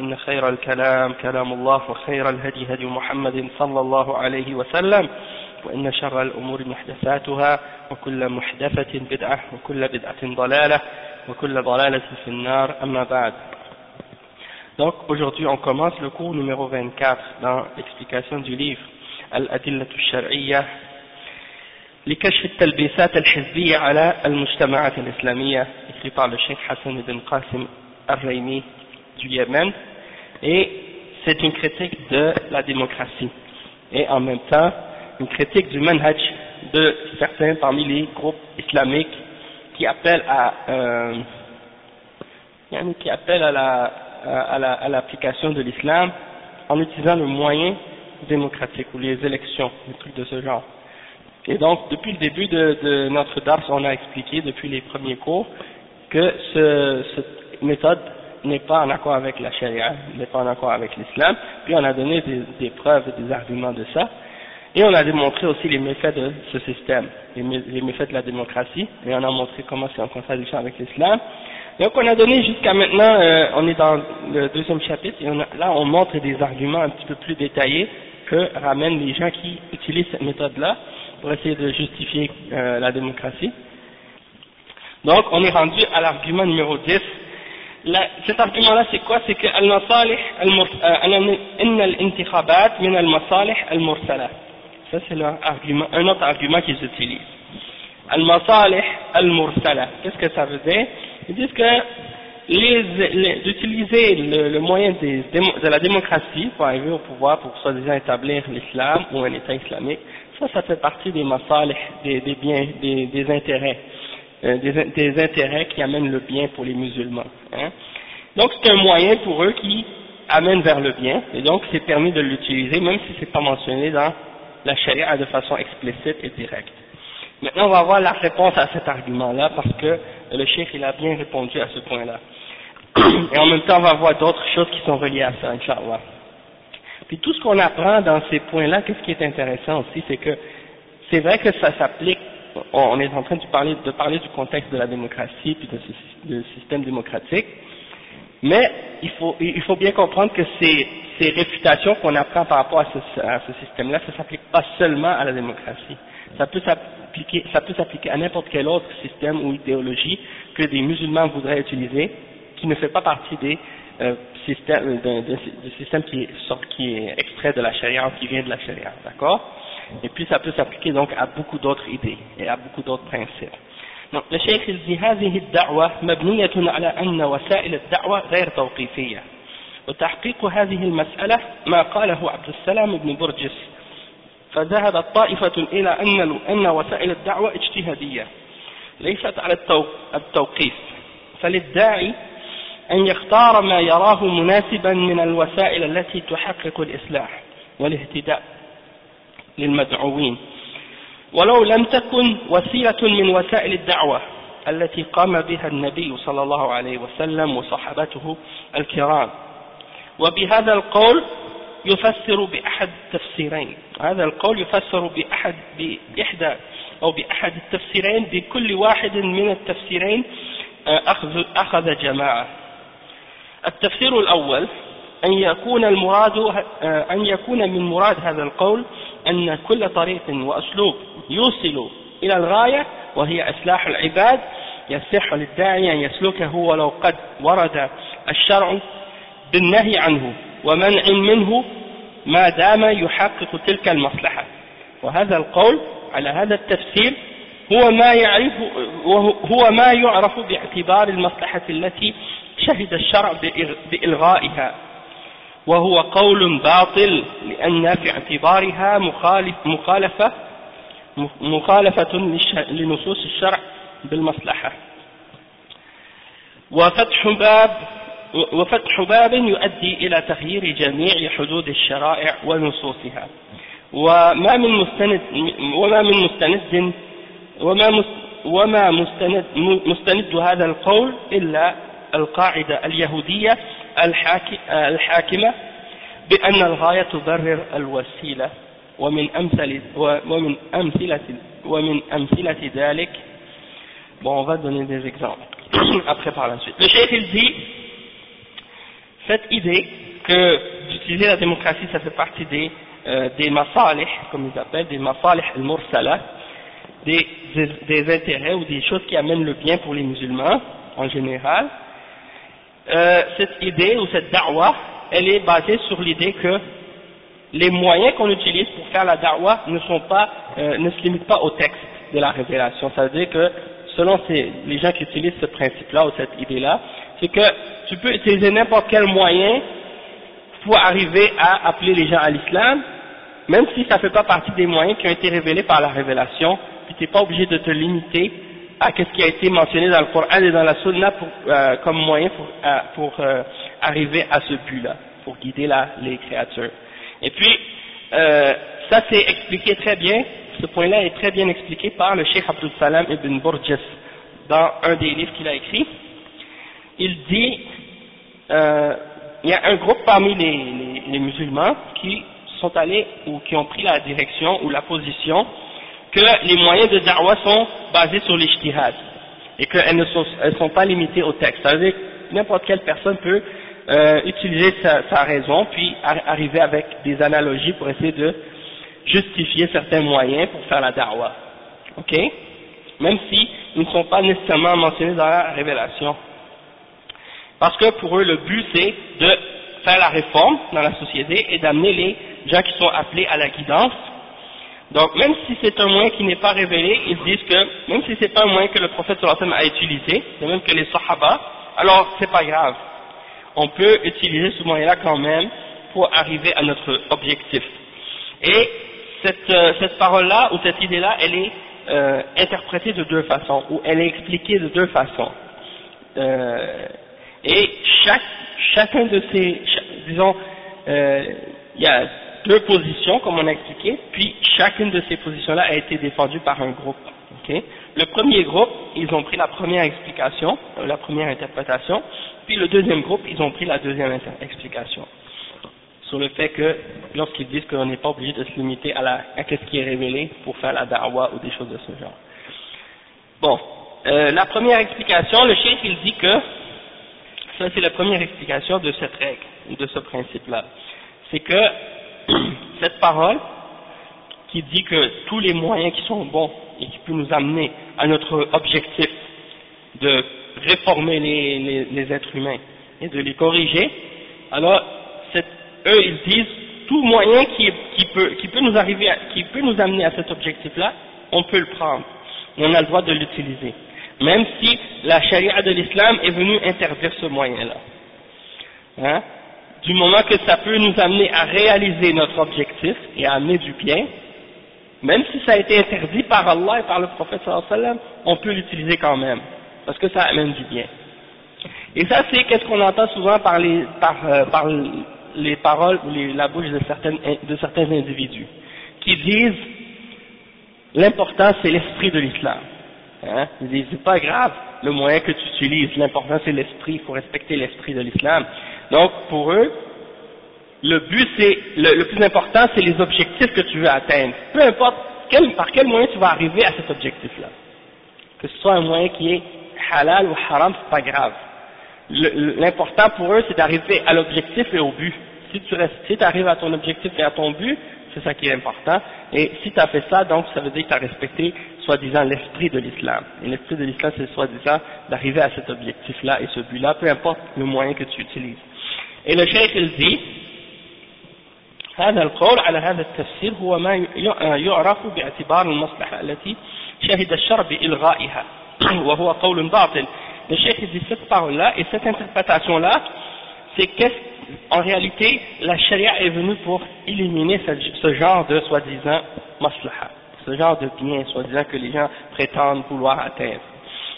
إن خير الكلام كلام الله وخير الهدي هدي محمد صلى الله عليه وسلم وإن شر الأمور محدثاتها وكل محدثة بدعة وكل بدعة ضلالة وكل ضلالة في النار. أما بعد. Donc aujourd'hui on commence le cours numéro 24 dans l'explication du livre Al-Adillah al-Shar'iyya لكشف التلبيسات الحزبية على المجتمعات الإسلامية écrit par le Cheikh Hassan ibn Qasim al-Raymi du Yémen et c'est une critique de la démocratie et en même temps une critique du manhaj de certains parmi les groupes islamiques qui appellent à euh, qui appellent à la à l'application la, de l'islam en utilisant le moyen démocratique ou les élections, des trucs de ce genre. Et donc, depuis le début de, notre dars, on a expliqué depuis les premiers cours que ce, cette méthode n'est pas en accord avec la charia, n'est pas en accord avec l'islam, puis on a donné des, des, preuves et des arguments de ça, et on a démontré aussi les méfaits de ce système, les, méfaits de la démocratie, et on a montré comment c'est en contradiction avec l'islam. Donc on a donné jusqu'à maintenant, euh, on est dans le deuxième chapitre, et on a, là on montre des arguments un petit peu plus détaillés que ramènent les gens qui utilisent cette méthode-là pour essayer de justifier euh, la démocratie. Donc on est rendu à l'argument numéro 10, la, cet argument-là, c'est quoi? C'est que al-mursala. Ça, c'est argument, un autre argument qu'ils utilisent. Al-masalih al-mursala. Qu'est-ce que ça veut dire? Ils disent que d'utiliser le, le, moyen des, de la démocratie pour arriver au pouvoir, pour soi-disant établir l'islam ou un État islamique, ça, ça fait partie des masalih, des, des biens, des, des intérêts. Euh, des, des, intérêts qui amènent le bien pour les musulmans. Hein. Donc c'est un moyen pour eux qui amène vers le bien, et donc c'est permis de l'utiliser, même si c'est pas mentionné dans la charia de façon explicite et directe. Maintenant on va voir la réponse à cet argument-là, parce que le cheikh il a bien répondu à ce point-là. Et en même temps on va voir d'autres choses qui sont reliées à ça, Inch'Allah. Puis tout ce qu'on apprend dans ces points-là, qu'est-ce qui est intéressant aussi, c'est que c'est vrai que ça s'applique on est en train de parler, de parler du contexte de la démocratie puis de ce de système démocratique, mais il faut, il faut bien comprendre que ces, ces réfutations qu'on apprend par rapport à ce, à ce système-là, ça ne s'applique pas seulement à la démocratie. Ça peut s'appliquer, ça peut s'appliquer à n'importe quel autre système ou idéologie que des musulmans voudraient utiliser, qui ne fait pas partie des euh, systèmes, du système qui est, qui est extrait de la charia qui vient de la charia, d'accord? Et puis ça peut s'appliquer donc à beaucoup d'autres idées et à beaucoup d'autres principes. Donc le cheikh il dit هذه الدعوة مبنية على أن وسائل الدعوة غير توقيفية وتحقيق هذه المسألة ما قاله عبد السلام بن برجس فذهبت طائفة إلى أن أن وسائل الدعوة اجتهادية. ليست على التوقيف. فللداعي أن يختار ما يراه مناسبا من الوسائل التي تحقق الإصلاح والإهتداء. للمدعوين. ولو لم تكن وسيلة من وسائل الدعوة التي قام بها النبي صلى الله عليه وسلم وصحابته الكرام. وبهذا القول يفسر بأحد التفسيرين هذا القول يفسر بأحد بإحدى أو بأحد التفسيرين بكل واحد من التفسيرين أخذ, أخذ جماعة. التفسير الأول أن يكون المراد أن يكون من مراد هذا القول أن كل طريق وأسلوب يوصل إلى الغاية وهي إصلاح العباد يصح للداعي أن يسلكه ولو قد ورد الشرع بالنهي عنه ومنع منه ما دام يحقق تلك المصلحة. وهذا القول على هذا التفسير هو ما يعرف هو ما يعرف باعتبار المصلحة التي شهد الشرع بإلغائها. وهو قول باطل لأن في اعتبارها مخالف مخالفة مخالفة لنصوص الشرع بالمصلحة. وفتح باب وفتح باب يؤدي إلى تغيير جميع حدود الشرائع ونصوصها. وما من مستند وما من مستند وما وما مستند مستند هذا القول إلا القاعدة اليهودية الحاكمة بأن الغاية تبرر الوسيلة ومن أمثلة ومن أمثلة ومن أمثلة ذلك Bon, on va donner des exemples après par la suite. Le chef il dit cette idée que d'utiliser la démocratie ça fait partie des, euh, des masalih, comme ils appellent, des masalih al-mursala, des, des, des, intérêts ou des choses qui amènent le bien pour les musulmans en général. Euh, cette idée ou cette da'wah, elle est basée sur l'idée que les moyens qu'on utilise pour faire la da'wah ne sont pas, euh, ne se limitent pas au texte de la révélation. Ça veut dire que selon ces, les gens qui utilisent ce principe-là ou cette idée-là, c'est que tu peux utiliser n'importe quel moyen pour arriver à appeler les gens à l'islam, même si ça ne fait pas partie des moyens qui ont été révélés par la révélation, puis tu n'es pas obligé de te limiter à ce qui a été mentionné dans le Coran et dans la Sunna euh, comme moyen pour, euh, euh, arriver à ce but-là, pour guider la, les créatures? Et puis, ça c'est expliqué très bien, ce point-là est très bien expliqué par le Cheikh Abdul Salam ibn Burjas dans un des livres qu'il a écrit. Il dit, il y a un groupe parmi les musulmans qui sont allés ou qui ont pris la direction ou la position que les moyens de da'wah sont basés sur l'ijtihad et qu'elles ne sont, elles sont pas limitées au texte. C'est-à-dire que n'importe quelle personne peut euh, utiliser sa, sa, raison puis arriver avec des analogies pour essayer de justifier certains moyens pour faire la da'wah. Ok? Même si ils ne sont pas nécessairement mentionnés dans la révélation. Parce que pour eux, le but c'est de faire la réforme dans la société et d'amener les gens qui sont appelés à la guidance donc même si c'est un moyen qui n'est pas révélé, ils disent que même si c'est pas un moyen que le prophète a utilisé, de même que les sahaba, alors c'est pas grave. On peut utiliser ce moyen-là quand même pour arriver à notre objectif. Et cette, euh, cette parole-là ou cette idée-là, elle est euh, interprétée de deux façons, ou elle est expliquée de deux façons. Euh, et chaque, chacun de ces, disons, euh, il y a deux positions, comme on a expliqué, puis chacune de ces positions-là a été défendue par un groupe. Le premier groupe, ils ont pris la première explication, euh, la première interprétation, puis le deuxième groupe, ils ont pris la deuxième explication. Sur le fait que, lorsqu'ils disent qu'on n'est pas obligé de se limiter à, la, à ce qui est révélé pour faire la da'wa ou des choses de ce genre. Bon, euh, la première explication, le chef il dit que, ça c'est la première explication de cette règle, de ce principe-là. C'est que cette parole qui dit que tous les moyens qui sont bons et qui peuvent nous amener à notre objectif de réformer les, les, êtres humains et de les corriger, alors eux ils disent tout moyen qui, qui, peut, qui, peut nous arriver qui peut nous amener à cet objectif-là, on peut le prendre. On a le droit de l'utiliser, même si la charia de l'islam est venue interdire ce moyen-là. Hein? Du moment que ça peut nous amener à réaliser notre objectif et à amener du bien, même si ça a été interdit par Allah et par le prophète sallam, on peut l'utiliser quand même, parce que ça amène du bien. Et ça c'est qu'est-ce qu'on entend souvent par les, par, euh, par les paroles ou la bouche de, certaines, de certains individus, qui disent l'important c'est l'esprit de l'islam. Hein? Ils disent c'est pas grave le moyen que tu utilises, l'important c'est l'esprit, il faut respecter l'esprit de l'islam. Donc pour eux, le but c'est, le, plus important c'est les objectifs que tu veux atteindre. Peu importe par quel moyen tu vas arriver à cet objectif-là. Que ce soit un moyen qui est halal ou haram, c'est pas grave. L'important pour eux c'est d'arriver à l'objectif et au but. Si tu arrives à ton objectif et à ton but, c'est ça qui est important. Et si tu as fait ça, donc ça veut dire que tu as respecté soi-disant l'esprit de l'islam. Et l'esprit de l'islam, c'est soi-disant d'arriver à cet objectif-là et ce but-là, peu importe le moyen que tu utilises. Et le cheikh il dit هذا القول على هذا التفسير هو ما يعرف باعتبار المصلحة التي شهد الشر بإلغائها وهو قول باطل le cheikh dit cette parole-là et cette interprétation-là c'est qu'en réalité la charia est venue pour éliminer ce, ce genre de soi-disant maslaha ce genre de bien soi-disant que les gens prétendent vouloir atteindre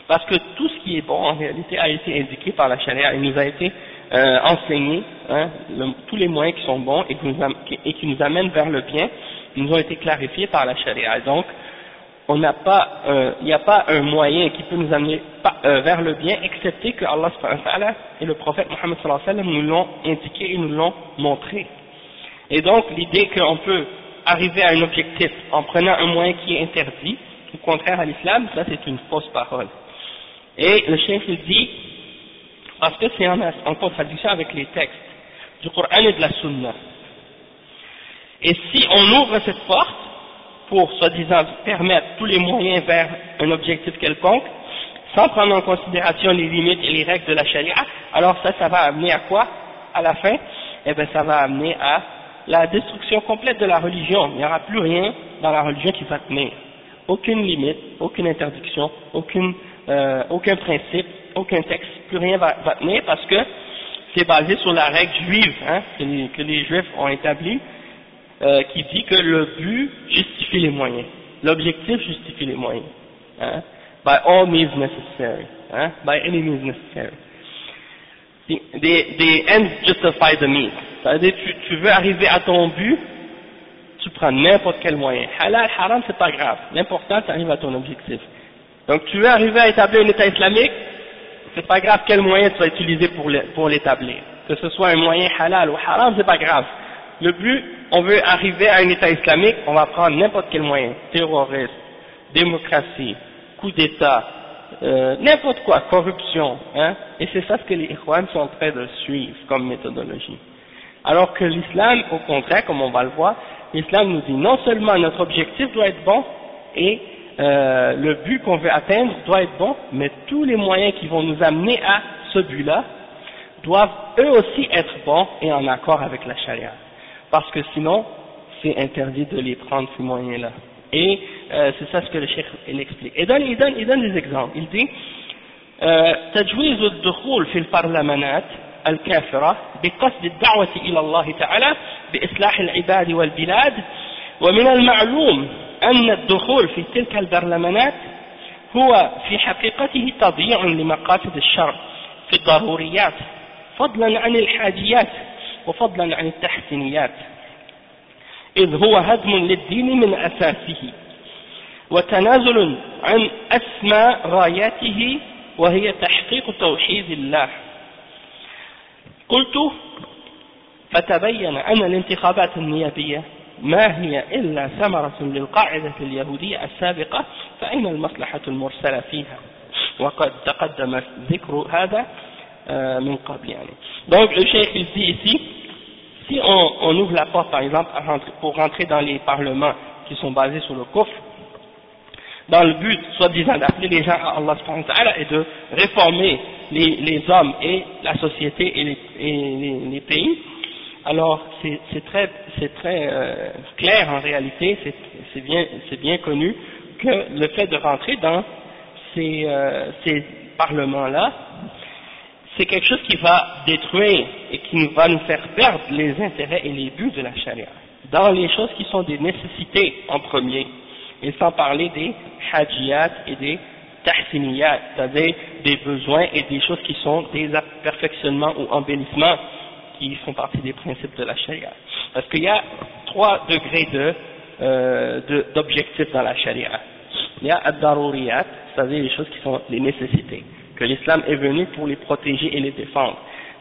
parce que tout ce qui est bon en réalité a été indiqué par la charia et nous a été euh, enseigné hein, le, tous les moyens qui sont bons et qui, nous amènent vers le bien nous ont été clarifiés par la charia. Donc, on n'a pas, euh, il n'y a pas un moyen qui peut nous amener euh, vers le bien, excepté que Allah et le prophète Mohammed nous l'ont indiqué et nous l'ont montré. Et donc, l'idée qu'on peut arriver à un objectif en prenant un moyen qui est interdit, au contraire à l'islam, ça c'est une fausse parole. Et le chef dit, parce que c'est en, en contradiction avec les textes du Coran et de la Sunna. Et si on ouvre cette porte pour, soi-disant, permettre tous les moyens vers un objectif quelconque, sans prendre en considération les limites et les règles de la charia, alors ça, ça va amener à quoi? À la fin? Eh bien, ça va amener à la destruction complète de la religion. Il n'y aura plus rien dans la religion qui va tenir. Aucune limite, aucune interdiction, aucune, euh, aucun principe, aucun texte, plus rien va, va tenir parce que c'est basé sur la règle juive hein, que, les, que les juifs ont établie euh, qui dit que le but justifie les moyens. L'objectif justifie les moyens. Hein? By all means necessary. Hein? By any means necessary. The, the, ends justify the means. C'est-à-dire tu, tu veux arriver à ton but, tu prends n'importe quel moyen. Halal, haram, c'est pas grave. L'important, tu arrives à ton objectif. Donc tu veux arriver à établir un État islamique, c'est pas grave quel moyen tu vas utiliser pour l'établir. Que ce soit un moyen halal ou haram, c'est pas grave. Le but, on veut arriver à un État islamique, on va prendre n'importe quel moyen, terroriste, démocratie, coup d'État, euh, n'importe quoi, corruption, hein, et c'est ça ce que les Ikhwan sont en train de suivre comme méthodologie. Alors que l'islam, au contraire, comme on va le voir, l'islam nous dit non seulement notre objectif doit être bon, et euh, le but qu'on veut atteindre doit être bon, mais tous les moyens qui vont nous amener à ce but-là doivent eux aussi être bons et en accord avec la charia parce que sinon, c'est interdit de les prendre ces moyens-là. Et euh, c'est ça ce que le cheikh il explique. Et donne, il, donne, il donne des exemples. Il dit تجويز الدخول في البرلمانات الكافرة بقصد الدعوة إلى الله تعالى بإصلاح العباد والبلاد ومن المعلوم أن الدخول في تلك البرلمانات هو في حقيقته تضييع لمقاصد الشر في الضروريات فضلا عن الحاجيات وفضلا عن التحسينيات إذ هو هدم للدين من أساسه وتنازل عن أسمى غاياته وهي تحقيق توحيد الله. قلت فتبين أن الانتخابات النيابية ما هي إلا ثمرة للقاعدة اليهودية السابقة فأين المصلحة المرسلة فيها وقد تقدم ذكر هذا من قبل يعني donc le cheikh il dit ici si on, on, ouvre la porte par exemple pour rentrer dans les parlements qui sont basés sur le coffre dans le but soi-disant d'appeler les gens à Allah et de réformer les, les, hommes et la société et les, et les, les pays alors c'est très, très euh, clair en réalité, c'est bien, bien connu que le fait de rentrer dans ces, euh, ces parlements-là c'est quelque chose qui va détruire et qui va nous faire perdre les intérêts et les buts de la charia. Dans les choses qui sont des nécessités en premier, et sans parler des hajiyat et des tahsiniyat, c'est-à-dire des besoins et des choses qui sont des perfectionnements ou embellissements qui font partie des principes de la charia. Parce qu'il y a trois degrés de, euh, d'objectifs dans la charia. Il y a ad-daruriyat, c'est-à-dire les choses qui sont des nécessités que l'islam est venu pour les protéger et les défendre.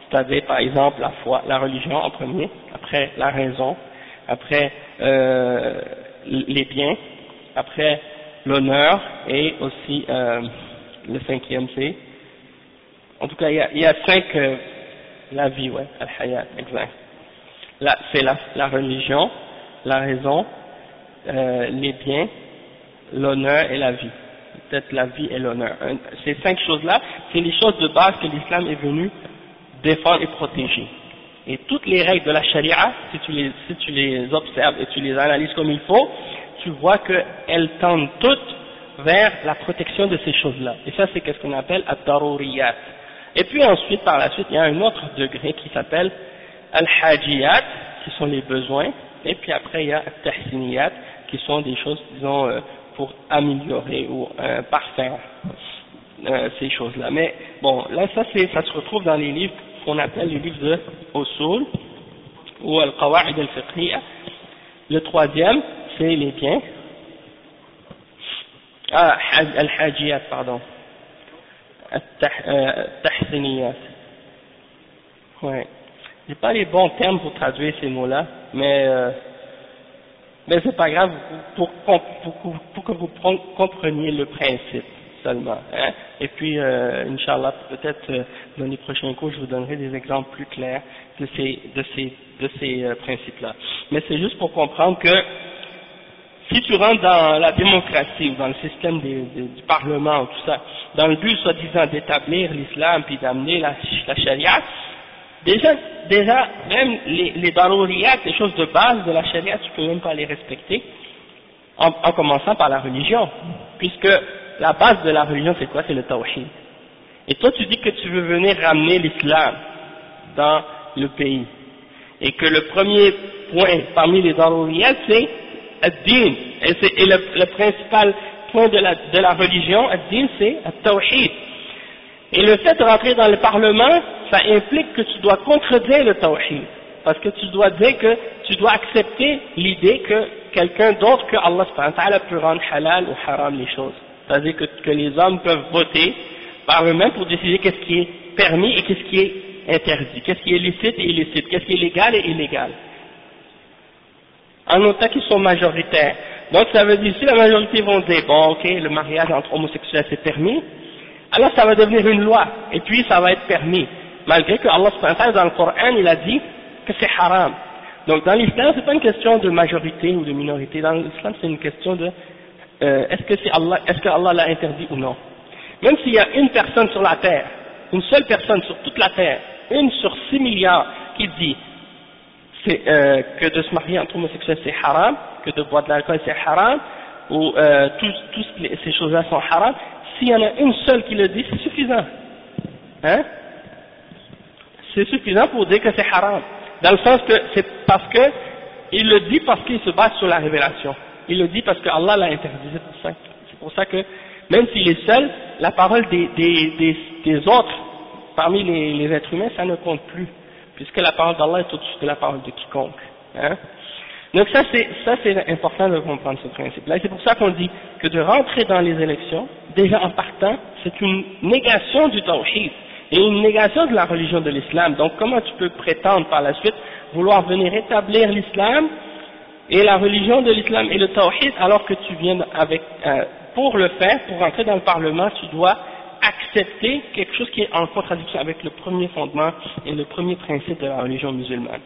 C'est-à-dire, par exemple, la foi, la religion en premier, après la raison, après euh, les biens, après l'honneur et aussi euh, le cinquième c'est, en tout cas, il y a, il y a cinq, euh, la vie, ouais, al-hayat, exact. C'est la, religion, la raison, euh, les biens, l'honneur et la vie peut-être la vie et l'honneur. Ces cinq choses-là, c'est les choses de base que l'islam est venu défendre et protéger. Et toutes les règles de la charia, si tu les, si tu les observes et tu les analyses comme il faut, tu vois qu'elles tendent toutes vers la protection de ces choses-là. Et ça, c'est ce qu'on appelle ad-daruriyat. Et puis ensuite, par la suite, il y a un autre degré qui s'appelle al-hajiyat, qui sont les besoins, et puis après, il y a al-tahsiniyat, qui sont des choses, disons, euh, pour améliorer ou euh, parfaire euh, ces choses-là. Mais bon, là, ça, ça se retrouve dans les livres qu'on appelle les livres de Usul, ou al-qawa'id al-fiqhiyya. Le troisième, c'est les biens. Ah, al-hajiyat, pardon. Al-tahsiniyat. Ouais. J'ai pas les bons termes pour traduire ces mots-là, mais euh, mais c'est pas grave pour, que vous compreniez le principe seulement. Hein. Et puis, euh, Inch'Allah, peut-être euh, dans les prochains cours, je vous donnerai des exemples plus clairs de ces, de ces, de ces euh, principes-là. Mais c'est juste pour comprendre que si tu rentres dans la démocratie ou dans le système du Parlement ou tout ça, dans le but soi-disant d'établir l'islam puis d'amener la, la charia, déjà, déjà même les, les les choses de base de la charia, tu peux même pas les respecter, en, en commençant par la religion, puisque la base de la religion c'est quoi? C'est le tawhid. Et toi tu dis que tu veux venir ramener l'islam dans le pays, et que le premier point parmi les daruriyat c'est et, le, principal point de la, religion, ad-din, c'est ad-tawhid. Et le fait de rentrer dans le Parlement, ça implique que tu dois contredire le tawhid. Parce que tu dois dire que tu dois accepter l'idée que quelqu'un d'autre que Allah peut rendre halal ou haram les choses. C'est-à-dire que, que, les hommes peuvent voter par eux-mêmes pour décider qu'est-ce qui est permis et qu'est-ce qui est interdit, qu'est-ce qui est licite et illicite, qu'est-ce qui est légal et illégal en autant qu'ils sont majoritaires. Donc ça veut dire, si la majorité vont dire, bon ok, le mariage entre homosexuels c'est permis, alors ça va devenir une loi, et puis ça va être permis, malgré que Allah dans le Coran il a dit que c'est haram. Donc dans l'islam c'est pas une question de majorité ou de minorité, dans l'islam c'est une question de euh, est-ce que c'est Allah, est-ce que Allah l'a interdit ou non? Même s'il y a une personne sur la terre, une seule personne sur toute la terre, une sur six milliards qui dit euh, que de se marier entre homosexuels c'est haram, que de boire de l'alcool c'est haram, ou euh, toutes ces choses-là sont haram, s'il y en a une seule qui le dit, c'est suffisant. Hein? C'est suffisant pour dire que c'est haram. Dans le sens que c'est parce que il le dit parce qu'il se base sur la révélation. Il le dit parce que Allah l'a interdit. C'est pour ça. Que même s'il est seul, la parole des, autres parmi les êtres humains, ça ne compte plus puisque la parole d'Allah est au-dessus de la parole de quiconque. Hein. Donc ça c'est ça c'est important de comprendre ce principe-là. C'est pour ça qu'on dit que de rentrer dans les élections, déjà en partant, c'est une négation du tawhid et une négation de la religion de l'islam. Donc comment tu peux prétendre par la suite vouloir venir établir l'islam et la religion de l'islam et le tawhid alors que tu viens avec euh, pour le faire, pour rentrer dans le parlement, tu dois accepter quelque chose qui est en contradiction avec le premier fondement et le premier principe de la religion musulmane.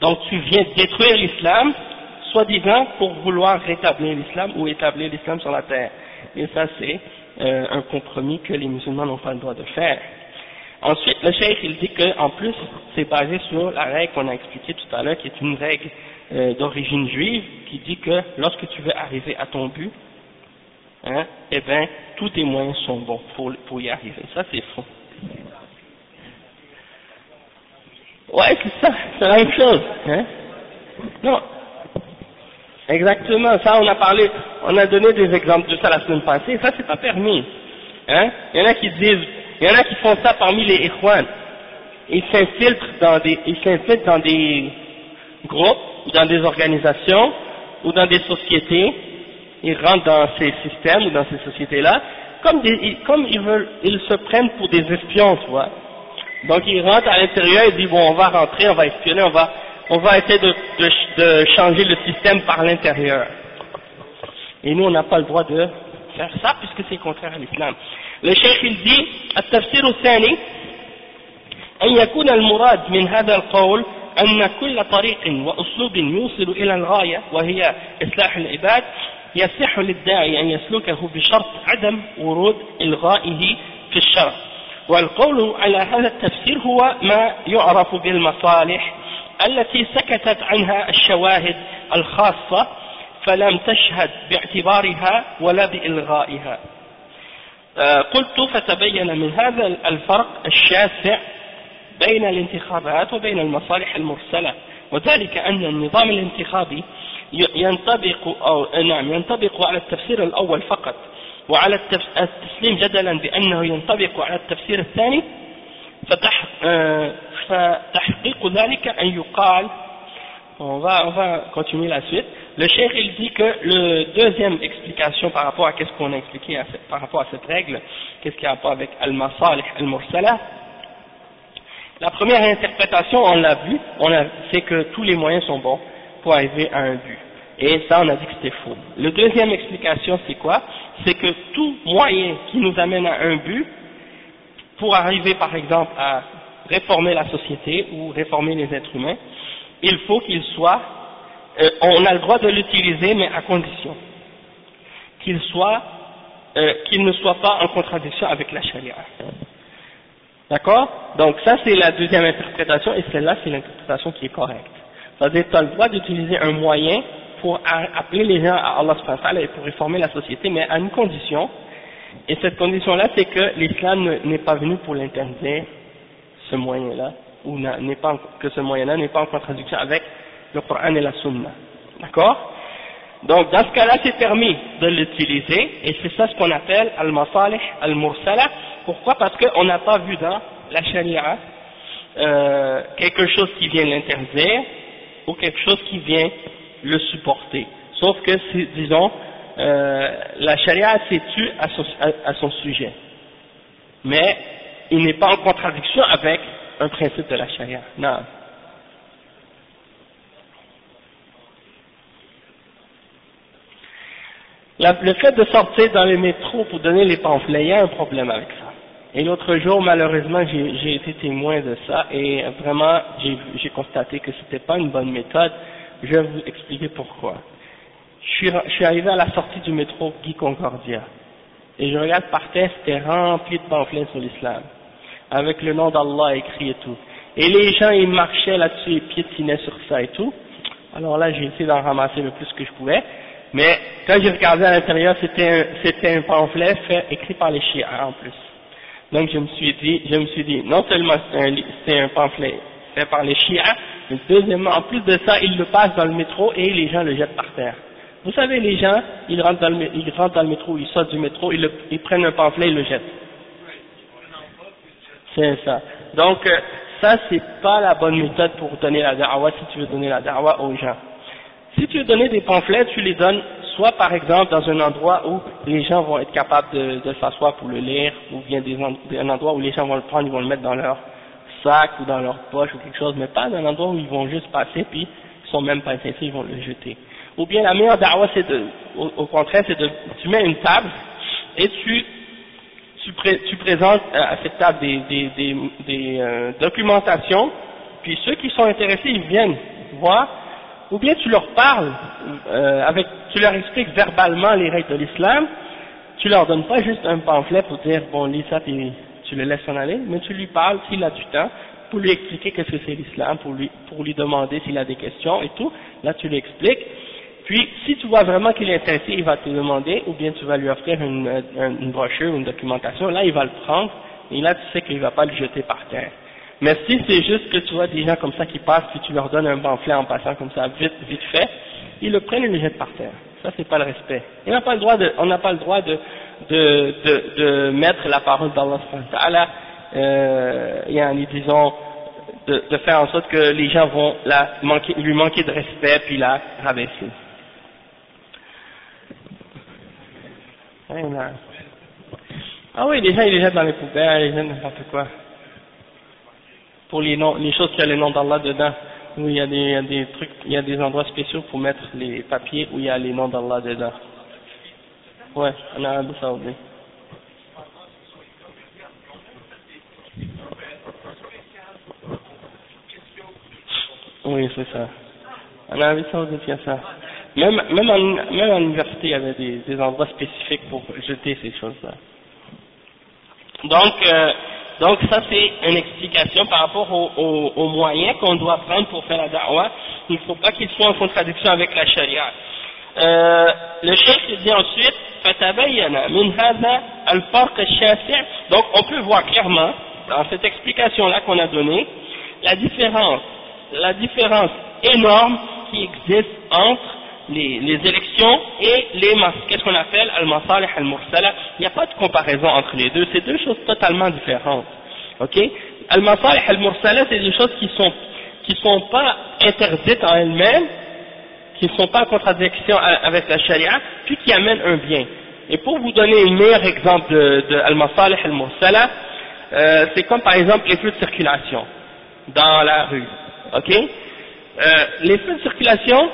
Donc tu viens détruire l'islam, soi-disant pour vouloir rétablir l'islam ou établir l'islam sur la terre. Et ça c'est euh, un compromis que les musulmans n'ont pas le droit de faire. Ensuite, le cheikh il dit qu'en plus c'est basé sur la règle qu'on a expliquée tout à l'heure, qui est une règle euh, d'origine juive, qui dit que lorsque tu veux arriver à ton but, hein, eh bien, tous tes moyens sont bons pour, pour y arriver. Ça, c'est faux. Ouais, c'est ça, c'est la même chose. Hein. Non. Exactement, ça on a parlé, on a donné des exemples de ça la semaine passée, ça c'est pas permis. Hein. Il y en a qui disent, il y en a qui font ça parmi les Ikhwan. Ils s'infiltrent dans des, ils s'infiltrent dans des groupes, ou dans des organisations, ou dans des sociétés, ils rentrent dans ces systèmes ou dans ces sociétés-là, comme, comme ils, veulent, ils se prennent pour des espions, tu vois. Donc ils rentrent à l'intérieur et disent bon on va rentrer, on va espionner, on va, on va essayer de, de, de changer le système par l'intérieur. Et nous on n'a pas le droit de faire ça puisque c'est contraire à l'islam. Le cheikh il dit التفسير الثاني أن يكون المراد من هذا القول أن كل طريق وأسلوب يوصل إلى الغاية وهي إصلاح العباد يصح للداعي أن يسلكه بشرط عدم ورود إلغائه في الشرع. والقول على هذا التفسير هو ما يعرف بالمصالح التي سكتت عنها الشواهد الخاصة فلم تشهد باعتبارها ولا بإلغائها. قلت فتبين من هذا الفرق الشاسع بين الانتخابات وبين المصالح المرسلة وذلك أن النظام الانتخابي ينطبق أو نعم ينطبق على التفسير الأول فقط وعلى التسليم جدلا بأنه ينطبق على التفسير الثاني فتحقيق ذلك أن يقال on va, on va continuer la suite. Le cheikh il dit que le deuxième explication par rapport à qu'est-ce qu'on a expliqué à, par rapport à cette règle, qu'est-ce qui a rapport avec al-masalih al-mursala, la première interprétation, on l'a vu, c'est que tous les moyens sont bons pour arriver à un but. Et ça, on a dit que c'était faux. La deuxième explication, c'est quoi? C'est que tout moyen qui nous amène à un but, pour arriver par exemple à réformer la société ou réformer les êtres humains, il faut qu'il soit, euh, on a le droit de l'utiliser, mais à condition qu'il soit, euh, qu'il ne soit pas en contradiction avec la charia. D'accord? Donc ça c'est la deuxième interprétation et celle-là c'est l'interprétation qui est correcte. C'est-à-dire tu as le droit d'utiliser un moyen pour appeler les gens à Allah et pour réformer la société, mais à une condition, et cette condition-là c'est que l'islam n'est pas venu pour l'interdire, ce moyen-là, ou n'est pas, que ce moyen-là n'est pas en contradiction avec le Coran et la Sunna. D'accord? Donc dans ce cas-là c'est permis de l'utiliser, et c'est ça ce qu'on appelle al-masalih al-mursala, pourquoi? Parce qu'on n'a pas vu dans la charia euh, quelque chose qui vient l'interdire ou quelque chose qui vient le supporter. Sauf que, disons, euh, la charia s'est à son, sujet. Mais il n'est pas en contradiction avec un principe de la charia. Non. le fait de sortir dans les métros pour donner les pamphlets, il y a un problème avec ça. Et l'autre jour, malheureusement, j'ai été témoin de ça et vraiment, j'ai constaté que c'était pas une bonne méthode. Je vais vous expliquer pourquoi. Je suis, arrivé à la sortie du métro Guy Concordia et je regarde par terre, c'était rempli de pamphlets sur l'islam, avec le nom d'Allah écrit et tout. Et les gens, ils marchaient là-dessus et piétinaient sur ça et tout. Alors là, j'ai essayé d'en ramasser le plus que je pouvais. Mais quand j'ai regardé à l'intérieur, c'était un, pamphlet écrit par les chiens en plus. Donc je me suis dit, je me suis dit, non seulement c'est un, pamphlet fait par les mais deuxièmement, en plus de ça, ils le passent dans le métro et les gens le jettent par terre. Vous savez, les gens, ils rentrent dans le, métro, ils sortent du métro, ils, prennent un pamphlet, ils le jettent. C'est ça. Donc, euh, ça, c'est pas la bonne méthode pour donner la da'wah si tu veux donner la da'wah aux gens. Si tu veux donner des pamphlets, tu les donnes soit par exemple dans un endroit où les gens vont être capables de, de s'asseoir pour le lire, ou bien des, un endroit où les gens vont le prendre, ils vont le mettre dans leur sac ou dans leur poche ou quelque chose, mais pas dans un endroit où ils vont juste passer puis ils sont même pas intéressés, ils vont le jeter. Ou bien la meilleure da'wah c'est au, contraire, c'est de, tu mets une table et tu tu, présentes euh, à cette table des, des, des, des euh, documentations, puis ceux qui sont intéressés, ils viennent voir ou bien tu leur parles, euh, avec, tu leur expliques verbalement les règles de l'islam, tu leur donnes pas juste un pamphlet pour dire bon lis ça puis tu le laisses en aller, mais tu lui parles s'il a du temps pour lui expliquer qu'est-ce que c'est l'islam, pour lui, pour lui demander s'il a des questions et tout, là tu lui expliques, puis si tu vois vraiment qu'il est intéressé, il va te demander, ou bien tu vas lui offrir une, une, une brochure, une documentation, là il va le prendre, et là tu sais qu'il va pas le jeter par terre. Mais si c'est juste que tu vois des gens comme ça qui passent, puis tu leur donnes un pamphlet en passant comme ça, vite, vite fait, ils le prennent et le jettent par terre. Ça, c'est pas le respect. on n'a pas le droit de, de, de, de, mettre la parole d'Allah, euh, et disons, de, de faire en sorte que les gens vont lui manquer de respect puis la rabaisser. Ah oui, les gens ils les jettent dans les poubelles, ils jettent n'importe quoi pour les noms, les choses qui ont le nom d'Allah dedans, où il y, a des, trucs, il y a des endroits spéciaux pour mettre les papiers où il y a les noms d'Allah dedans. Ouais, en Arabie Saoudite. Oui, c'est ça. En Arabie Saoudite, il y a ça. Même, même, en, même en université, il y avait des, des endroits spécifiques pour jeter ces choses-là. Donc, euh, donc ça c'est une explication par rapport aux au, au moyens qu'on doit prendre pour faire la da'wah. Il ne faut pas qu'il soit en contradiction avec la sharia. Euh, le chef dit ensuite donc on peut voir clairement dans cette explication là qu'on a donnée la différence la différence énorme qui existe entre les, les élections et les qu'est-ce qu'on appelle al-masalih al-mursala? Il n'y a pas de comparaison entre les deux. C'est deux choses totalement différentes. Ok? Al-masalih al-mursala c'est des choses qui sont qui sont pas interdites en elles-mêmes qui ne sont pas en contradiction avec la charia, puis qui amènent un bien. Et pour vous donner un meilleur exemple de, de al-masalih al-mursala, euh, c'est comme par exemple les feux de circulation dans la rue. Ok? Euh, Les feux de circulation,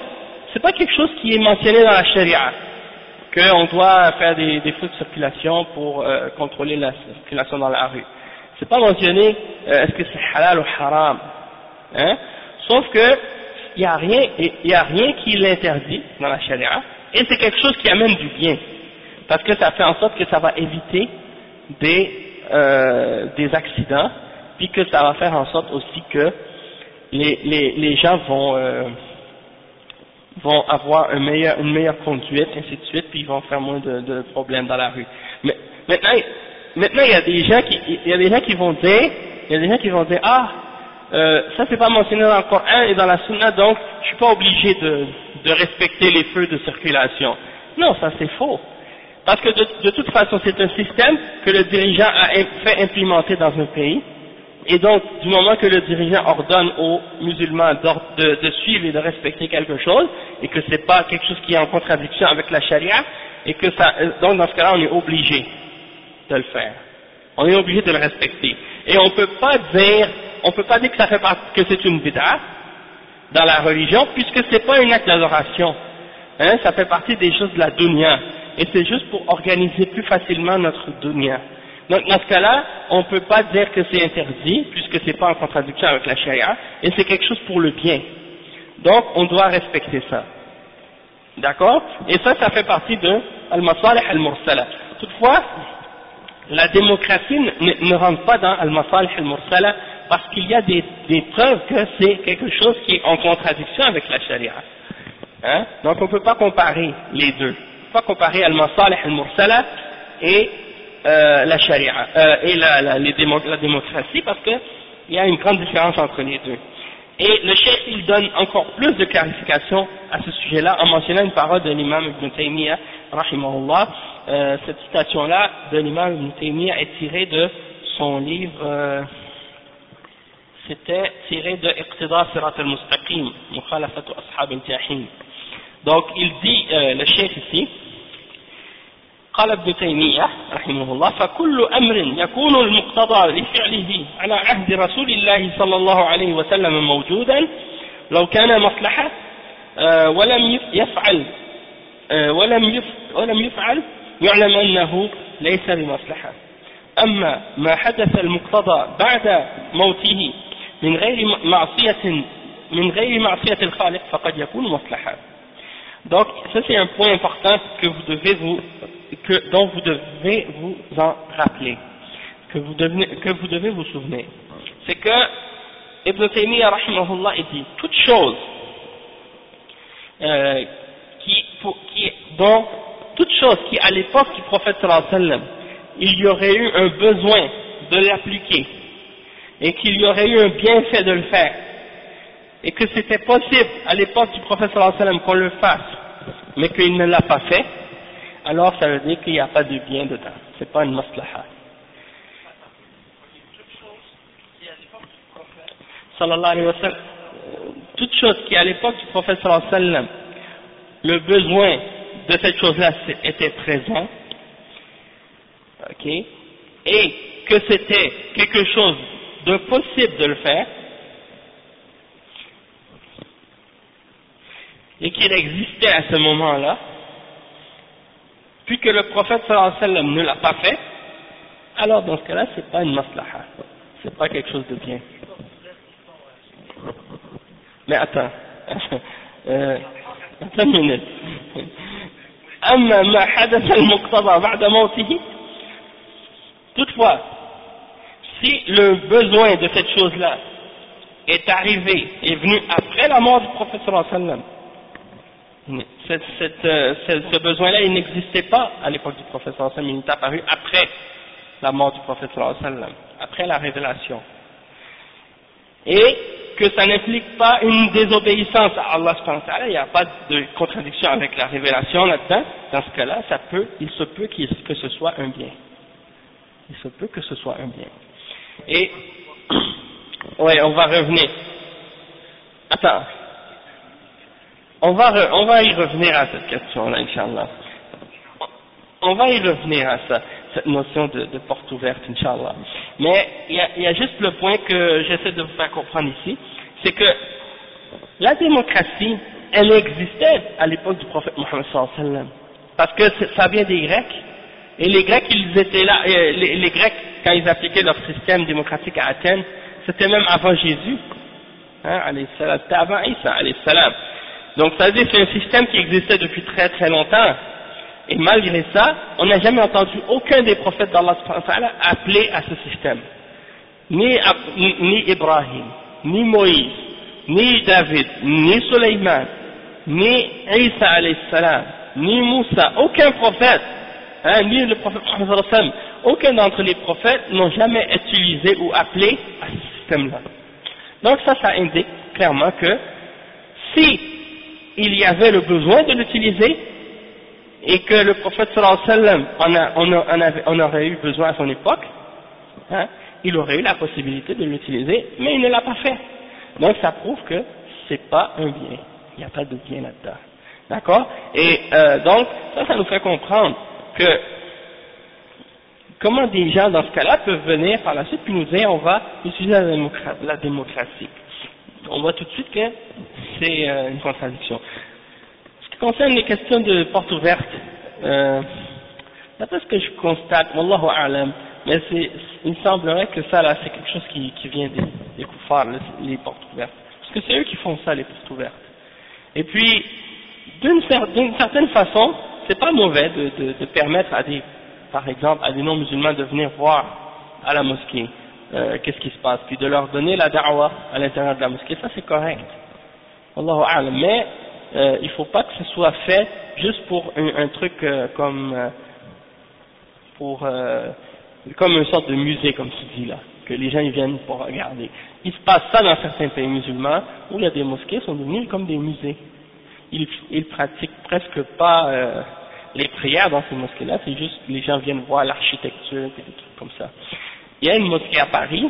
c'est pas quelque chose qui est mentionné dans la charia, qu'on doit faire des, des, feux de circulation pour euh, contrôler la circulation dans la rue. C'est pas mentionné euh, est-ce que c'est halal ou haram. Hein? Sauf que il n'y a rien, il a rien qui l'interdit dans la charia, et c'est quelque chose qui amène du bien, parce que ça fait en sorte que ça va éviter des, euh, des accidents, puis que ça va faire en sorte aussi que les, les, les gens vont, euh, vont avoir une meilleure conduite, ainsi de suite, puis ils vont faire moins de, problèmes dans la rue. Mais maintenant, maintenant il y a des gens qui, il y a des gens qui vont dire, il y a des gens qui vont dire, ah, euh, ça c'est pas mentionné dans le Coran et dans la Sunna, donc je suis pas obligé de, de respecter les feux de circulation. Non, ça c'est faux. Parce que de toute façon c'est un système que le dirigeant a fait implémenter dans un pays, et donc du moment que le dirigeant ordonne aux musulmans de, de suivre et de respecter quelque chose, et que c'est pas quelque chose qui est en contradiction avec la charia, et que ça, donc dans ce cas-là on est obligé de le faire. On est obligé de le respecter. Et on peut pas dire on peut pas dire que ça fait partie, que c'est une bid'a dans la religion, puisque c'est pas une acte d'adoration. Hein, ça fait partie des choses de la dunya. Et c'est juste pour organiser plus facilement notre dunya. Donc dans ce cas-là, on ne peut pas dire que c'est interdit, puisque c'est pas en contradiction avec la charia, et c'est quelque chose pour le bien. Donc on doit respecter ça. D'accord? Et ça, ça fait partie de al-masalih al-mursala. Toutefois, la démocratie ne, rentre pas dans al-masalih al-mursala parce qu'il y a des, des preuves que c'est quelque chose qui est en contradiction avec la charia. Hein? Donc on ne peut pas comparer les deux. On ne peut pas comparer al-masalih al-mursala et euh, la charia, euh, et la, la, les démo la démocratie parce qu'il y a une grande différence entre les deux. Et le chef, il donne encore plus de clarification à ce sujet-là en mentionnant une parole de l'imam Ibn Taymiyyah, rahimahullah. Euh, cette citation-là de l'imam Ibn Taymiyyah est tirée de son livre... Euh, c'était tiré de Iqtida Sirat al-Mustaqim, Mukhalafatu Ashab al-Jahim. Donc il dit, euh, le chef ici, قال ابن تيمية رحمه الله فكل أمر يكون المقتضى لفعله على عهد رسول الله صلى الله عليه وسلم موجودا لو كان مصلحة ولم يفعل ولم ولم يفعل يعلم أنه ليس بمصلحة. أما ما حدث المقتضى بعد موته من غير معصية من غير معصية الخالق فقد يكون مصلحة. Donc ça c'est un point important que vous devez vous que, dont vous devez vous en rappeler que vous devez, vous souvenir. C'est que Ibn Taymiyyah dit toute chose euh, qui, pour, qui, dont toute chose qui à l'époque du prophète sallam il y aurait eu un besoin de l'appliquer et qu'il y aurait eu un bienfait de le faire, et que c'était possible à l'époque du prophète sallam qu'on le fasse, mais qu'il ne l'a pas fait, alors ça veut dire qu'il n'y a pas de bien dedans, c'est pas une maslaha. Sallam, toute chose qui à l'époque du prophète sallam, le besoin de cette chose-là était présent, ok, et que c'était quelque chose de possible de le faire. Et qu'il existait à ce moment-là, puis que le prophète sallallahu alayhi wa sallam ne l'a pas fait, alors dans ce cas-là, c'est pas une maslaha, c'est pas quelque chose de bien. Mais attends, euh, attends une minute. أما ما حدث المقتضى بعد موته toutefois si le besoin de cette chose-là est arrivé, est venu après la mort du prophète sallallahu alayhi wa sallam, cette, euh, ce besoin-là, il n'existait pas à l'époque du prophète sallallahu alayhi wa il est apparu après la mort du prophète sallallahu alayhi wa après la révélation. Et que ça n'implique pas une désobéissance à Allah il n'y a pas de contradiction avec la révélation là-dedans, dans ce cas-là, ça peut, il se peut que ce soit un bien. Il se peut que ce soit un bien. Et, ouais, on va revenir. Attends. On va, on va y revenir à cette question-là, Inch'Allah. On va y revenir à ça, cette notion de, porte ouverte, Inch'Allah. Mais il y a, y a, juste le point que j'essaie de vous faire comprendre ici, c'est que la démocratie, elle existait à l'époque du prophète Mohammed sallam, parce que ça vient des Grecs, et les Grecs, ils étaient là, les, Grecs, quand ils appliquaient leur système démocratique à Athènes, c'était même avant Jésus, hein, c'était avant Isa, salam. Donc ça veut dire que c'est un système qui existait depuis très très longtemps, et malgré ça, on n'a jamais entendu aucun des prophètes d'Allah appeler à ce système. Ni, ni Ibrahim, ni Moïse, ni David, ni Suleiman, ni Isa salam, ni Moussa, aucun prophète, hein, ni le prophète aucun d'entre les prophètes n'ont jamais utilisé ou appelé à ce système-là. Donc ça, ça indique clairement que si il y avait le besoin de l'utiliser, et que le prophète sallallahu alayhi wa sallam en, aurait eu besoin à son époque, hein, il aurait eu la possibilité de l'utiliser, mais il ne l'a pas fait. Donc ça prouve que c'est pas un bien. Il n'y a pas de bien là-dedans. D'accord? Et euh, donc, ça, ça nous fait comprendre que comment des gens dans ce cas-là peuvent venir par la suite puis nous dire on va utiliser la, démocratie. On voit tout de suite que c'est euh, une contradiction. Ce qui concerne les questions de porte ouverte, euh, d'après ce que je constate, Wallahu a'lam, mais il semblerait que ça là c'est quelque chose qui, vient des, des koufars, les portes ouvertes. Parce que c'est eux qui font ça, les portes ouvertes. Et puis, d'une certaine façon, c'est pas mauvais de, permettre à des, par exemple, à des non-musulmans de venir voir à la mosquée euh, qu'est-ce qui se passe, puis de leur donner la da'wah à l'intérieur de la mosquée, ça c'est correct. Allahu a'lam. Mais euh, il faut pas que ce soit fait juste pour un, truc euh, comme pour comme une sorte de musée, comme tu dis là, que les gens ils viennent pour regarder. Il se passe ça dans certains pays musulmans, où il y a des mosquées sont devenues comme des musées. Ils, ils pratiquent presque pas les prières dans ces mosquées-là, c'est juste les gens viennent voir l'architecture des trucs comme ça. Il y a une mosquée à Paris,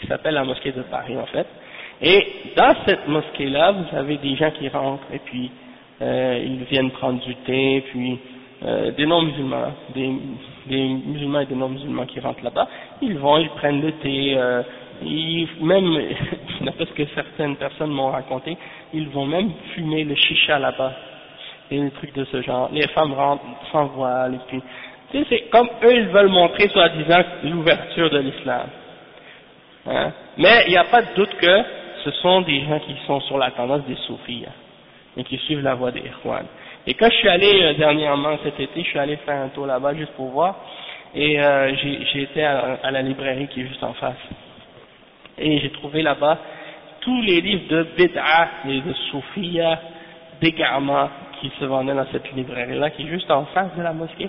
qui s'appelle la mosquée de Paris en fait, et dans cette mosquée-là, vous avez des gens qui rentrent et puis euh, ils viennent prendre du thé, puis euh, des non-musulmans, des, des, musulmans et des non-musulmans qui rentrent là-bas, ils vont, ils prennent le thé, euh, ils, même, d'après ce que certaines personnes m'ont raconté, ils vont même fumer le chicha là-bas, et des trucs de ce genre. Les femmes rentrent sans voile, et puis, c'est comme eux, ils veulent montrer, soi-disant, l'ouverture de l'islam. Hein? Mais il n'y a pas de doute que ce sont des gens qui sont sur la tendance des soufis, hein, et qui suivent la voie des Ikhwan. Et quand je suis allé euh, dernièrement cet été, je suis allé faire un tour là-bas juste pour voir, et euh, j'ai été à, la librairie qui est juste en face. Et j'ai trouvé là-bas tous les livres de Bid'a et de Soufia, d'égarement qui se vendaient dans cette librairie-là, qui est juste en face de la mosquée.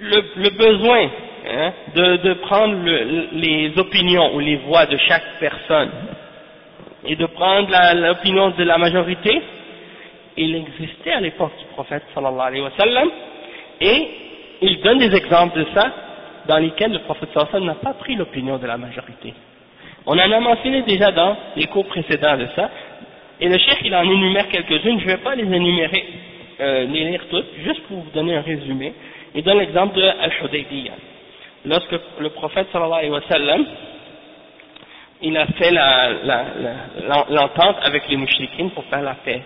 le, le besoin hein, de, de prendre le, les opinions ou les voix de chaque personne et de prendre l'opinion de la majorité il existait à l'époque du prophète sallallahu alayhi wa sallam et il donne des exemples de ça dans lesquels le prophète sallallahu n'a pas pris l'opinion de la majorité. On en a mentionné déjà dans les cours précédents de ça, et le chef il en énumère quelques-unes, je ne vais pas les énumérer, euh, les lire toutes, juste pour vous donner un résumé. Il donne l'exemple de Al-Hudaybiyah. Lorsque le prophète sallallahu alayhi wa sallam, il a fait l'entente avec les mouchriquines pour faire la paix,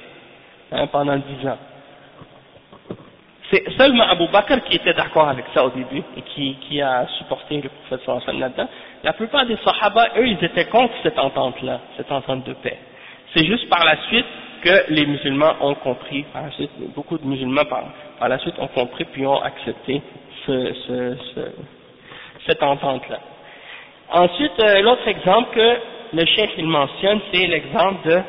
hein, pendant dix ans C'est seulement Abu Bakr qui était d'accord avec ça au début et qui, a supporté le prophète sallallahu là-dedans. La plupart des sahaba, eux, ils étaient contre cette entente-là, cette entente de paix. C'est juste par la suite que les musulmans ont compris, par la suite, beaucoup de musulmans par, par la suite ont compris puis ont accepté ce, ce, ce, cette entente-là. Ensuite, euh, l'autre exemple que le chef il mentionne, c'est l'exemple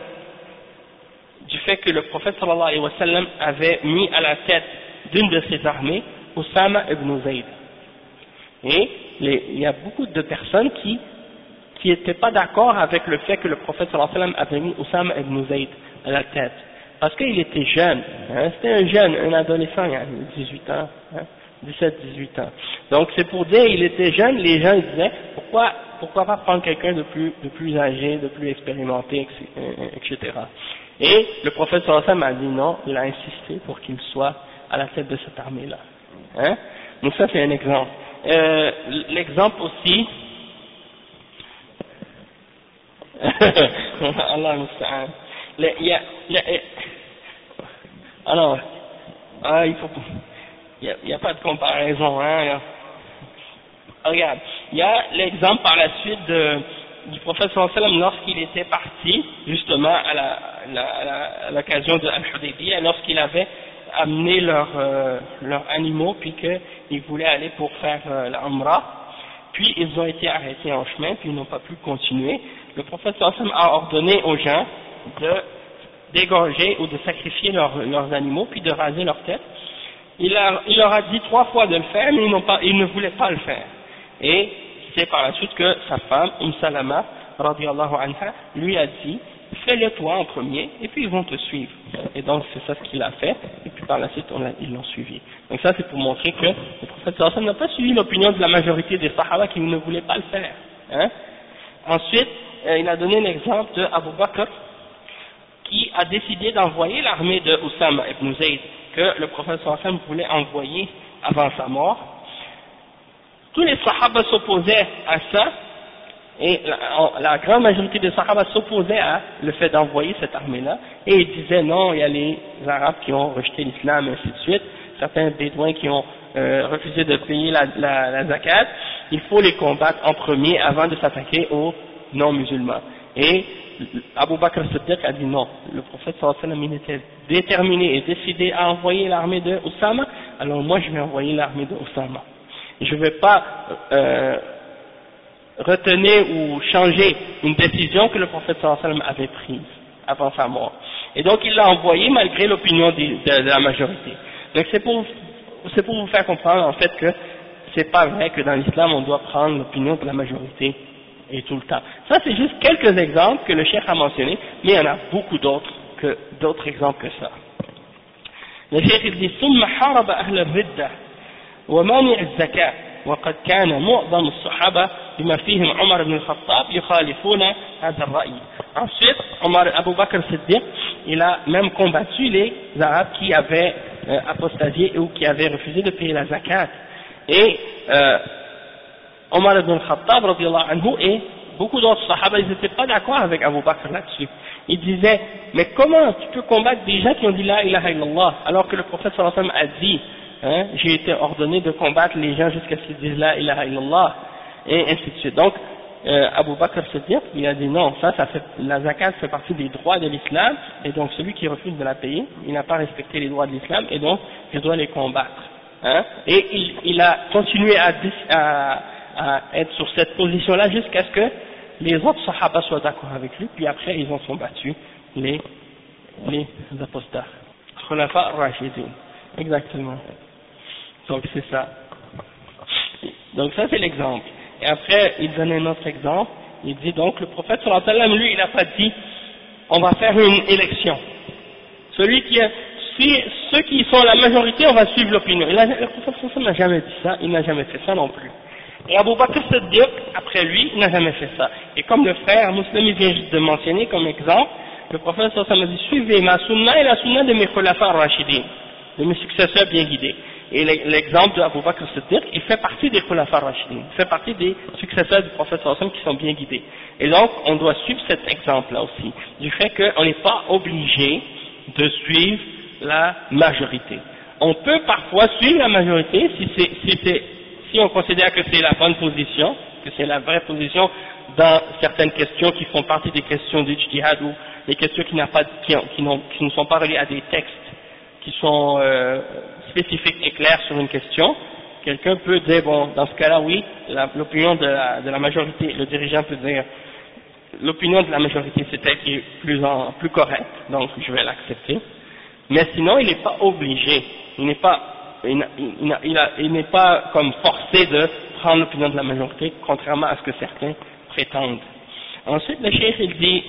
du fait que le prophète sallallahu alayhi wa sallam avait mis à la tête d'une de ses armées Oussama ibn Zayd. Et il y a beaucoup de personnes qui qui n'étaient pas d'accord avec le fait que le prophète sallallahu alayhi wa sallam avait mis Oussama ibn Zayd à la tête. Parce qu'il était jeune, hein, c'était un jeune, un adolescent, il y a 18 ans, hein, 17-18 ans. Donc c'est pour dire, il était jeune, les gens disaient, pourquoi, pourquoi pas prendre quelqu'un de plus, de plus âgé, de plus expérimenté, etc. Et le prophète sallallahu a dit non, il a insisté pour qu'il soit à la tête de cette armée-là. Hein Donc ça c'est un exemple. Euh, L'exemple aussi, Allah il y a, alors, ah, il faut, n'y a, a, pas de comparaison, hein. Regarde, il y a l'exemple par la suite du prophète sallam lorsqu'il était parti, justement, à l'occasion de Al-Hudaybiyah, lorsqu'il avait amené leurs euh, animaux, puis qu'ils voulaient aller pour faire euh, l'Amra, puis ils ont été arrêtés en chemin, puis ils n'ont pas pu continuer. Le prophète sallam a ordonné aux gens de d'égorger ou de sacrifier leurs, animaux, puis de raser leur tête. Il, leur a dit trois fois de le faire, mais ils, ne voulaient pas le faire. Et c'est par la suite que sa femme, Umm Salama, anha, lui a dit, fais-le toi en premier, et puis ils vont te suivre. Et donc c'est ça ce qu'il a fait, et puis par la suite ils l'ont suivi. Donc ça c'est pour montrer que le prophète sallam n'a pas suivi l'opinion de la majorité des sahaba qui ne voulaient pas le faire. Hein. Ensuite, euh, il a donné l'exemple de Abu Bakr, qui a décidé d'envoyer l'armée de Oussama ibn Zayd, que le prophète sallam voulait envoyer avant sa mort, tous les sahaba s'opposaient à ça, et la, grande majorité des sahaba s'opposaient à le fait d'envoyer cette armée-là, et ils disaient non, il y a les arabes qui ont rejeté l'islam, et ainsi de suite, certains bédouins qui ont euh, refusé de payer la, la, zakat, il faut les combattre en premier avant de s'attaquer aux non-musulmans. Et Abu Bakr Siddiq a dit non, le prophète sallallahu sallam était déterminé et décidé à envoyer l'armée de Osama, alors moi je vais envoyer l'armée de Osama je ne vais pas euh, retenir ou changer une décision que le prophète sallam avait prise avant sa mort. Et donc il l'a envoyé malgré l'opinion de, la majorité. Donc c'est pour, pour vous faire comprendre en fait que c'est pas vrai que dans l'islam on doit prendre l'opinion de la majorité et tout le temps. Ça c'est juste quelques exemples que le cheikh a mentionnés, mais il y en a beaucoup d'autres que d'autres exemples que ça. Le cheikh dit ومانع الزكاة وقد كان معظم الصحابة بما فيهم عمر بن الخطاب يخالفون هذا الرأي ensuite Omar Abu Bakr Siddiq il a même combattu les Arabes qui avaient euh, apostasié ou qui avaient refusé de payer la zakat et euh, Omar ibn al-Khattab anhu et beaucoup d'autres sahaba ils n'étaient pas d'accord avec Abu Bakr là-dessus ils disaient mais comment tu peux combattre des gens qui ont dit la ilaha illallah alors que le prophète sallallahu alayhi wa sallam a dit Hein, j'ai été ordonné de combattre les gens jusqu'à ce qu'ils disent la ilaha illallah, et ainsi de suite. Donc, euh, Abu Bakr Siddiq, il a dit non, ça, ça fait, la zakat fait partie des droits de l'islam, et donc celui qui refuse de la payer, il n'a pas respecté les droits de l'islam, et donc je dois les combattre. Hein, et il, il, a continué à, à, à être sur cette position-là jusqu'à ce que les autres sahaba soient d'accord avec lui, puis après ils ont combattu les, les apostats. Khulafa Rashidun. Exactement. Donc c'est ça. Donc ça c'est l'exemple. Et après, il donne un autre exemple. Il dit donc, le prophète sallallahu alayhi wa sallam, lui, il n'a pas dit, on va faire une élection. Celui qui a, si ceux qui sont la majorité, on va suivre l'opinion. Le prophète sallallahu alayhi n'a jamais dit ça, il n'a jamais fait ça non plus. Et Abu Bakr Siddiq, après lui, n'a jamais fait ça. Et comme le frère musulman vient juste de mentionner comme exemple, le prophète sallallahu a dit, suivez ma sunna et la sunna de mes khulafa rashidin, de mes successeurs bien guidés. Et l'exemple de Abu Bakr Siddiq, il fait partie des Khulafa Rashidin, il fait partie des successeurs du prophète sallam qui sont bien guidés. Et donc, on doit suivre cet exemple-là aussi, du fait qu'on n'est pas obligé de suivre la majorité. on peut parfois suivre la majorité si, c'est, si on considère que c'est la bonne position, que c'est la vraie position dans certaines questions qui font partie des questions du jihad ou des questions qui, ne sont pas reliées à des textes qui sont euh, spécifiques et clairs sur une question. Quelqu'un peut dire, bon, dans ce cas-là, oui, l'opinion de la, majorité, le dirigeant peut dire, l'opinion de la majorité c'est elle qui est plus, en, correcte, donc je vais l'accepter. Mais sinon, il n'est pas obligé, il n'est pas, il, il n'est pas comme forcé de prendre l'opinion de la majorité, contrairement à ce que certains prétendent. Ensuite, le chef il dit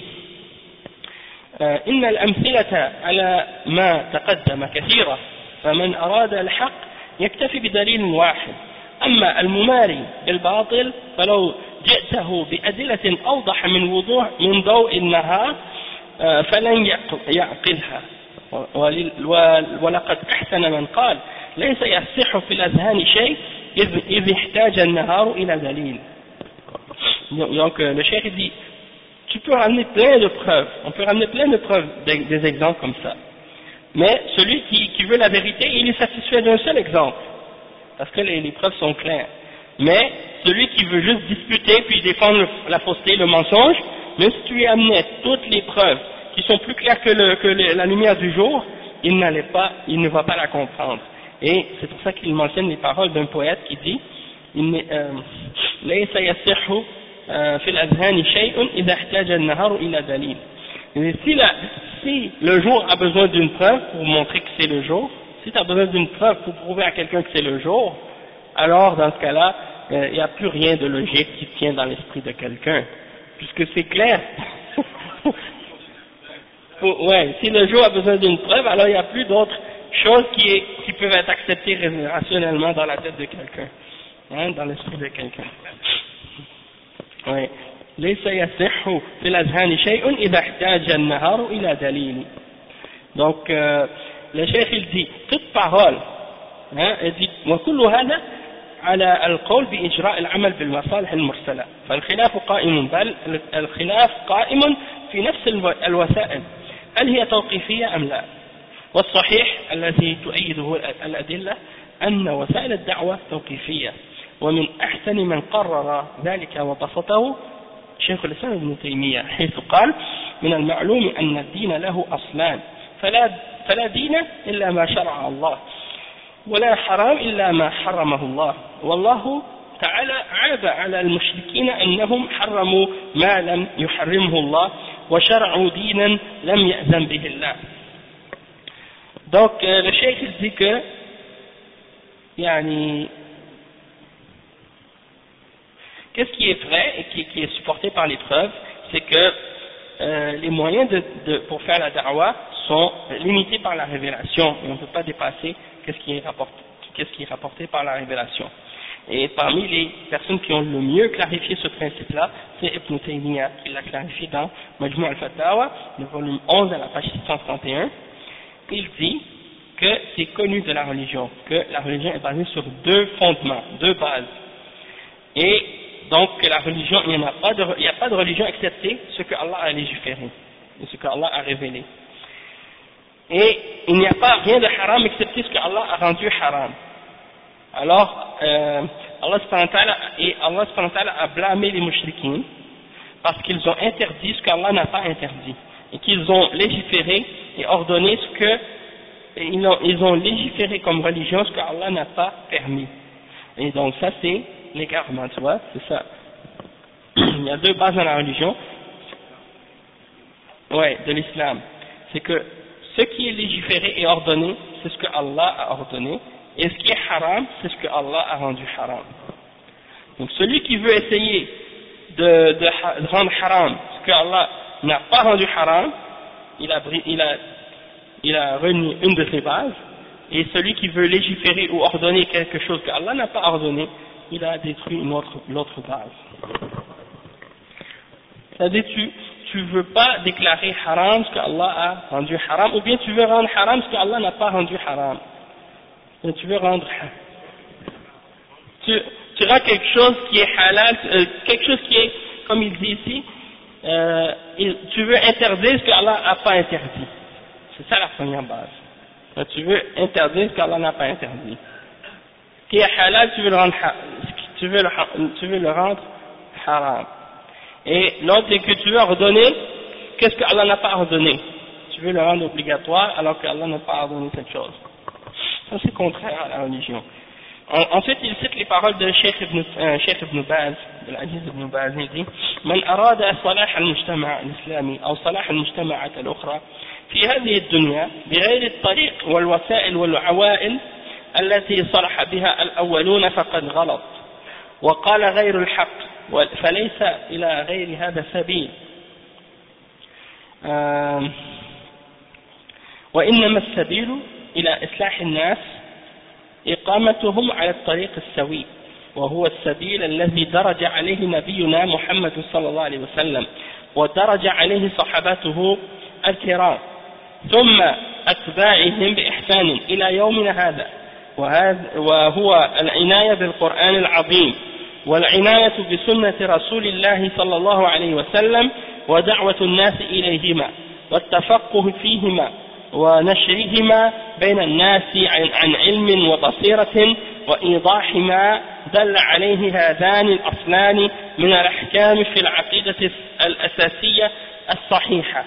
إن الأمثلة على ما تقدم كثيرة فمن أراد الحق يكتفي بدليل واحد أما المماري بالباطل فلو جئته بأدلة أوضح من وضوح من ضوء النهار فلن يعقلها ولقد أحسن من قال ليس يصح في الأذهان شيء إذ احتاج النهار إلى دليل donc le cheikh dit tu peux ramener plein de preuves on peut ramener plein de preuves des, des exemples comme ça mais celui qui, qui veut la vérité il est satisfait d'un seul exemple parce que les, les preuves sont claires mais celui qui veut juste disputer puis défendre la fausseté, le mensonge, même si tu lui amenais toutes les preuves qui sont plus claires que, le, que la lumière du jour, il n'allait pas, il ne va pas la comprendre. Et c'est pour ça qu'il mentionne les paroles d'un poète qui dit ليس يصح في الأذهان شيء إذا احتاج النهار إلى دليل. Si, la, si le jour a besoin d'une preuve pour montrer que c'est le jour, si tu as besoin d'une preuve pour prouver à quelqu'un que c'est le jour, alors dans ce cas-là, euh, il n'y a plus rien de logique qui tient dans l'esprit de quelqu'un, puisque c'est clair. ouais, si le jour a besoin d'une preuve, alors il n'y a plus d'autres choses qui, qui, peuvent être acceptées rationnellement dans la tête de quelqu'un, hein, dans l'esprit de quelqu'un. Ouais. donc euh, le chef il dit toute parole hein, il dit على القول بإجراء العمل بالمصالح المرسلة فالخلاف قائم بل الخلاف قائم في نفس الوسائل هل هي توقيفية أم لا والصحيح الذي تؤيده الأدلة أن وسائل الدعوة توقيفية ومن أحسن من قرر ذلك وبسطه شيخ الإسلام ابن تيمية حيث قال من المعلوم أن الدين له أصلان فلا, فلا دين إلا ما شرع الله ولا حرام إلا ما حرمه الله والله تعالى عاب على المشركين أنهم حرموا ما لم يحرمه الله وشرعوا دينا لم يأذن به الله. Donc, euh, le cheikh dit que, qu'est-ce qui est vrai et qui, est supporté par les preuves, c'est que euh, les moyens pour faire la da'wah sont limités par la révélation et on ne peut pas dépasser qu'est-ce qui est rapporté, qu'est-ce qui est rapporté par la révélation. Et parmi les personnes qui ont le mieux clarifié ce principe-là, c'est Ibn Taymiyyah qui l'a clarifié dans Majmou al-Fatawa, le volume 11 à la page 631. Il dit que c'est connu de la religion, que la religion est basée sur deux fondements, deux bases. Et donc que la religion, il n'y a, pas de, religion excepté ce que Allah a légiféré, et ce que Allah a révélé. Et il n'y a pas rien de haram excepté ce que Allah a rendu haram. Alors, euh, Allah, et Allah a blâmé les mouchriquins parce qu'ils ont interdit ce qu'Allah n'a pas interdit et qu'ils ont légiféré et ordonné ce que ils ont, ils ont légiféré comme religion ce qu'Allah n'a pas permis. Et donc ça c'est l'égarement, tu vois, c'est ça. Il y a deux bases dans la religion, ouais, de l'islam. C'est que ce qui est légiféré et ordonné, c'est ce que Allah a ordonné, et ce qui est haram, c'est ce que Allah a rendu haram. Donc celui qui veut essayer de, de rendre haram ce que Allah n'a pas rendu haram, il a, il, a, il a renié une de ses bases, et celui qui veut légiférer ou ordonner quelque chose que Allah n'a pas ordonné, il a détruit l'autre base. C'est-à-dire tu, tu veux pas déclarer haram ce que Allah a rendu haram, ou bien tu veux rendre haram ce que Allah n'a pas rendu haram tu veux rendre tu, tu rends quelque chose qui est halal, euh, quelque chose qui est, comme il dit ici, euh, tu veux interdire ce qu'Allah n'a pas interdit. C'est ça la première base. tu veux interdire ce qu'Allah n'a pas interdit. Qui est halal, tu veux le rendre, tu veux le, rendre haram. Et l'autre c'est que tu veux ordonner qu'est-ce qu'Allah n'a pas ordonné. Tu veux le rendre obligatoire alors qu'Allah n'a pas ordonné cette chose. Ça c'est contraire à la religion. Ensuite, il cite les paroles de Sheikh Ibn, euh, Sheikh Ibn Baz, Baz, il dit من أراد صلاح المجتمع الإسلامي أو صلاح المجتمعات الأخرى في هذه الدنيا بغير الطريق والوسائل والعوائل التي صلح بها الأولون فقد غلط وقال غير الحق فليس إلى غير هذا سبيل وإنما السبيل إلى إصلاح الناس إقامتهم على الطريق السوي. وهو السبيل الذي درج عليه نبينا محمد صلى الله عليه وسلم ودرج عليه صحابته الكرام ثم أتباعهم بإحسان إلى يومنا هذا. وهو العناية بالقرآن العظيم والعناية بسنة رسول الله صلى الله عليه وسلم ودعوة الناس إليهما والتفقه فيهما ونشرهما بين الناس عن علم وبصيرة وإيضاح ما دل عليه هذان الأصلان من الأحكام في العقيدة الأساسية الصحيحة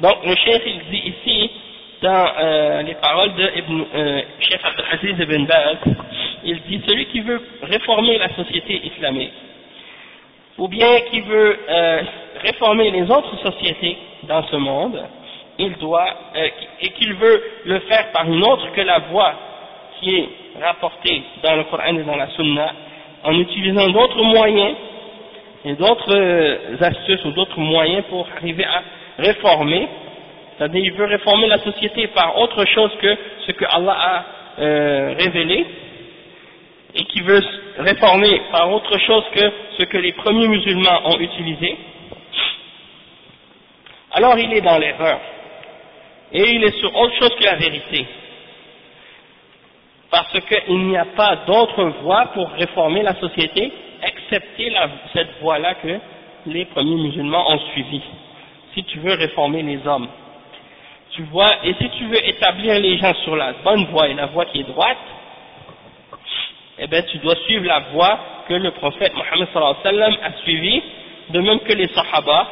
Donc le chef il dit ici dans euh, les paroles de Ibn, euh, Cheikh Abdelaziz Ibn Baz, il dit celui qui veut réformer la société islamique ou bien qui veut euh, réformer les autres sociétés dans ce monde, il doit, euh, et qu'il veut le faire par une autre que la voie qui est rapportée dans le Coran et dans la Sunna, en utilisant d'autres moyens et d'autres euh, astuces ou d'autres moyens pour arriver à réformer, c'est-à-dire il veut réformer la société par autre chose que ce que Allah a euh, révélé, et qui veut réformer par autre chose que ce que les premiers musulmans ont utilisé, alors il est dans l'erreur et il est sur autre chose que la vérité. Parce qu'il n'y a pas d'autre voie pour réformer la société, excepté cette voie-là que les premiers musulmans ont suivie. Si tu veux réformer les hommes. Tu vois, et si tu veux établir les gens sur la bonne voie et la voie qui est droite, eh bien tu dois suivre la voie que le prophète Mohammed a suivie, de même que les sahaba,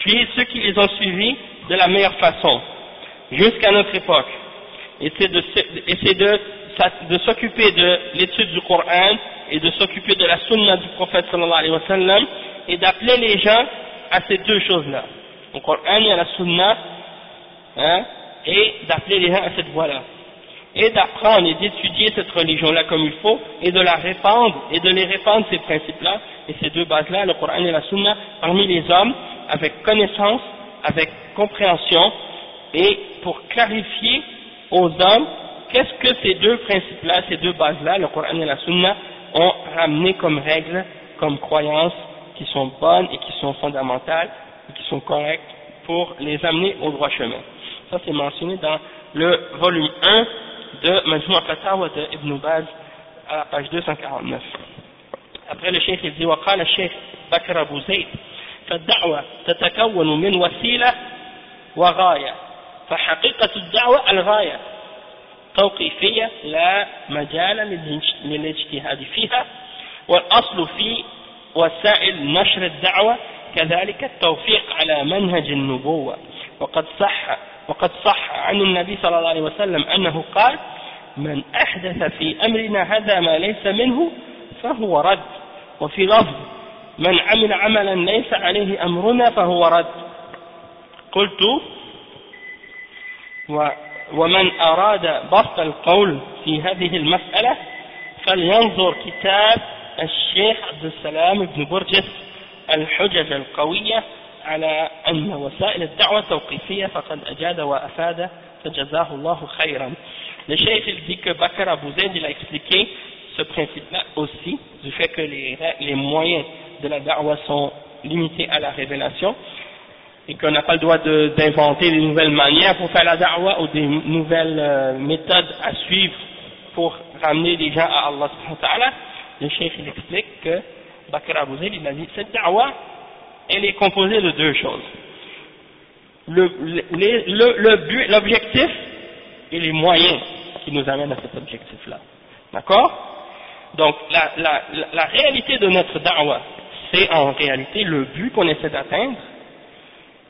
puis ceux qui les ont suivis de la meilleure façon, jusqu'à notre époque. Et c'est de, s'occuper de l'étude du Coran et de s'occuper de la sunna du prophète sallallahu alayhi wa sallam et d'appeler les gens à ces deux choses-là, au Coran et à la sunna, hein, et d'appeler les gens à cette voie-là. Et d'apprendre et d'étudier cette religion-là comme il faut, et de la répandre, et de les répandre ces principes-là, et ces deux bases-là, le Coran et la sunna, parmi les hommes, avec connaissance, avec compréhension et pour clarifier aux hommes qu'est-ce que ces deux principes-là, ces deux bases-là, le Coran et la Sunna, ont ramené comme règles, comme croyances qui sont bonnes et qui sont fondamentales et qui sont correctes pour les amener au droit chemin. Ça c'est mentionné dans le volume 1 de Majmua Fatawa de Ibn Baz à la page 249. Après le cheikh il dit وقال الشيخ بكر أبو زيد فالدعوة تتكون من وسيلة وغاية فحقيقة الدعوة الغاية توقيفية لا مجال للاجتهاد فيها والأصل في وسائل نشر الدعوة كذلك التوفيق على منهج النبوة. وقد صح وقد صح عن النبي صلى الله عليه وسلم أنه قال من أحدث في أمرنا هذا ما ليس منه فهو رد. وفي لفظ من عمل عملا ليس عليه أمرنا فهو رد. قلت ومن أراد بسط القول في هذه المسألة فلينظر كتاب الشيخ عبد السلام بن برجس الحجج القوية على أن وسائل الدعوة توقيفية فقد أجاد وأفاد فجزاه الله خيرا. Le cheikh il dit que Bakr Abu ce principe-là aussi, du fait que les, les moyens de la da'wah sont limités à la révélation, et qu'on n'a pas le droit d'inventer des nouvelles manières pour faire la da'wah ou des nouvelles euh, méthodes à suivre pour ramener les gens à Allah ta'ala, le cheikh il explique que Bakr Abu il a dit cette da'wah elle est composée de deux choses. Le, le, le l'objectif et les moyens qui nous amènent à cet objectif-là. D'accord? Donc, la, la, la, réalité de notre da'wah, c'est en réalité le but qu'on essaie d'atteindre,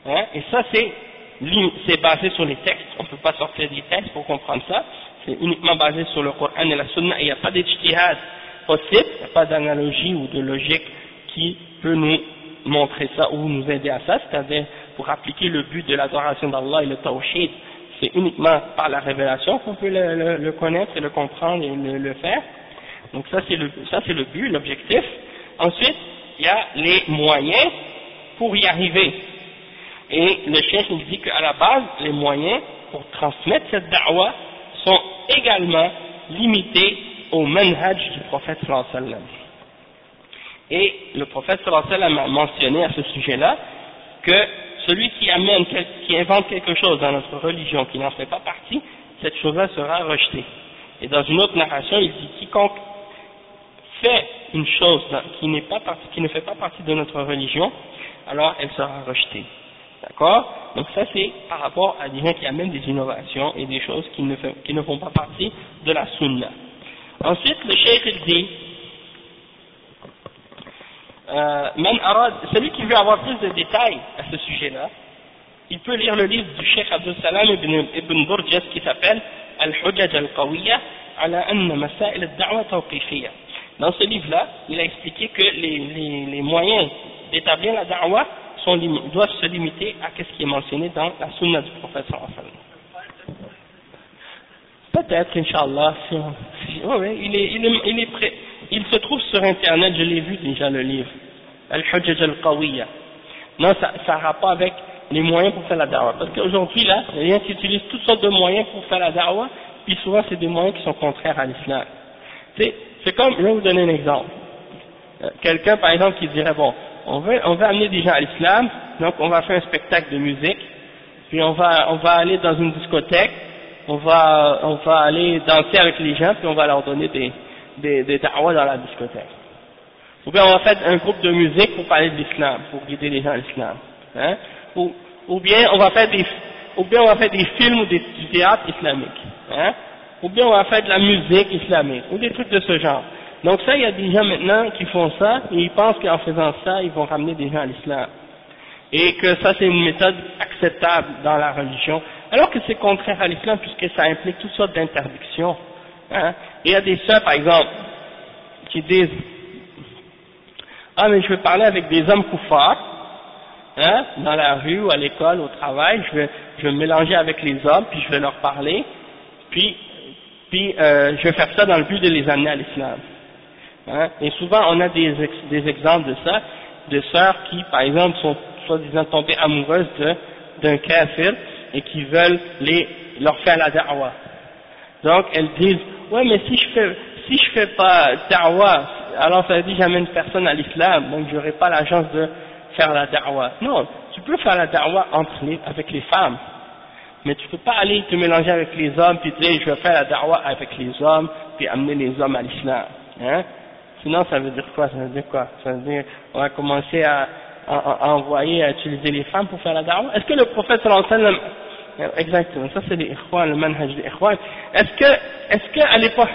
hein, et ça c'est basé sur les textes, on ne peut pas sortir des textes pour comprendre ça, c'est uniquement basé sur le Coran et la Sunna, et il n'y a pas d'ijtihad possible, il n'y a pas d'analogie ou de logique qui peut nous montrer ça ou nous aider à ça, c'est-à-dire pour appliquer le but de l'adoration d'Allah et le tawhid, c'est uniquement par la révélation qu'on peut le, connaître et le comprendre et le, faire. Donc ça c'est le but, l'objectif. Ensuite, il y a les moyens pour y arriver. Et le chef nous dit qu'à la base, les moyens pour transmettre cette da'wah sont également limités au manhaj du prophète sallallahu alayhi wa sallam. Et le prophète sallallahu alayhi wa sallam a mentionné à ce sujet-là que celui qui amène, qui invente quelque chose dans notre religion qui n'en fait pas partie, cette chose-là sera rejetée. Et dans une autre narration, il dit quiconque fait une chose qui, pas qui ne fait pas partie de notre religion, alors elle sera rejetée. D'accord? Donc ça c'est par rapport à des gens qui amènent des innovations et des choses qui ne, qui ne font pas partie de la sunna. Ensuite, le cheikh il dit, euh, celui qui veut avoir plus de détails à ce sujet-là, il peut lire le livre du cheikh Abdul Salam ibn, ibn Burjas qui s'appelle Al-Hujjaj al-Qawiyya ala anna masail al-da'wa tawqifiyya. Dans ce livre-là, il a expliqué que les, les, les moyens d'établir la da'wa doivent se limiter à ce qui est mentionné dans la sunna du prophète Peut-être, Inch'Allah, si oui, il, est, il, est, il, est il se trouve sur Internet, je l'ai vu déjà le livre, Al-Hujjaj al-Qawiyya. Non, ça n'a rapport avec les moyens pour faire la da'wah. Parce qu'aujourd'hui, là, il y a qui utilisent toutes sortes de moyens pour faire la da'wah, puis souvent c'est des moyens qui sont contraires à l'islam. C'est comme, je vais vous donner un exemple. Euh, quelqu'un, par exemple, qui dirait, bon, on veut, on veut amener des gens à l'islam, donc on va faire un spectacle de musique, puis on va, on va aller dans une discothèque, on va, on va aller danser avec les gens, puis on va leur donner des, des, des dans la discothèque. Ou bien on va faire un groupe de musique pour parler de l'islam, pour guider les gens à l'islam. Hein? Ou, ou, bien on va faire des, ou bien on va faire des films ou des, du théâtre islamique. Hein? Ou bien on va faire de la musique islamique, ou des trucs de ce genre. Donc ça, il y a des gens maintenant qui font ça, et ils pensent qu'en faisant ça, ils vont ramener des gens à l'islam. Et que ça, c'est une méthode acceptable dans la religion, alors que c'est contraire à l'islam, puisque ça implique toutes sortes d'interdictions. Hein. il y a des sœurs, par exemple, qui disent « Ah, mais je vais parler avec des hommes koufars, hein, dans la rue ou à l'école, au travail, je vais, je vais mélanger avec les hommes, puis je vais leur parler, puis, puis euh, je vais faire ça dans le but de les amener à l'islam. Hein? Et souvent, on a des, exemples de ça, de sœurs qui, par exemple, sont soi-disant tombées amoureuses d'un kafir et qui veulent leur faire la da'wah. Donc, elles disent, ouais, mais si je fais, si je fais pas da'wah, alors ça veut dire j'amène personne à l'islam, donc j'aurai pas la chance de faire la da'wah. Non, tu peux faire la da'wah entre les, avec les femmes, mais tu peux pas aller te mélanger avec les hommes puis dire je vais faire la da'wah avec les hommes puis amener les hommes à l'islam. Hein? Sinon, ça veut dire quoi? Ça veut dire quoi? Ça veut dire on va commencer à, envoyer, à utiliser les femmes pour faire la da'wah? Est-ce que le prophète sallallahu alayhi wa sallam, exactement, ça c'est les ikhwan, le manhaj des. Est-ce que, est-ce que à l'époque,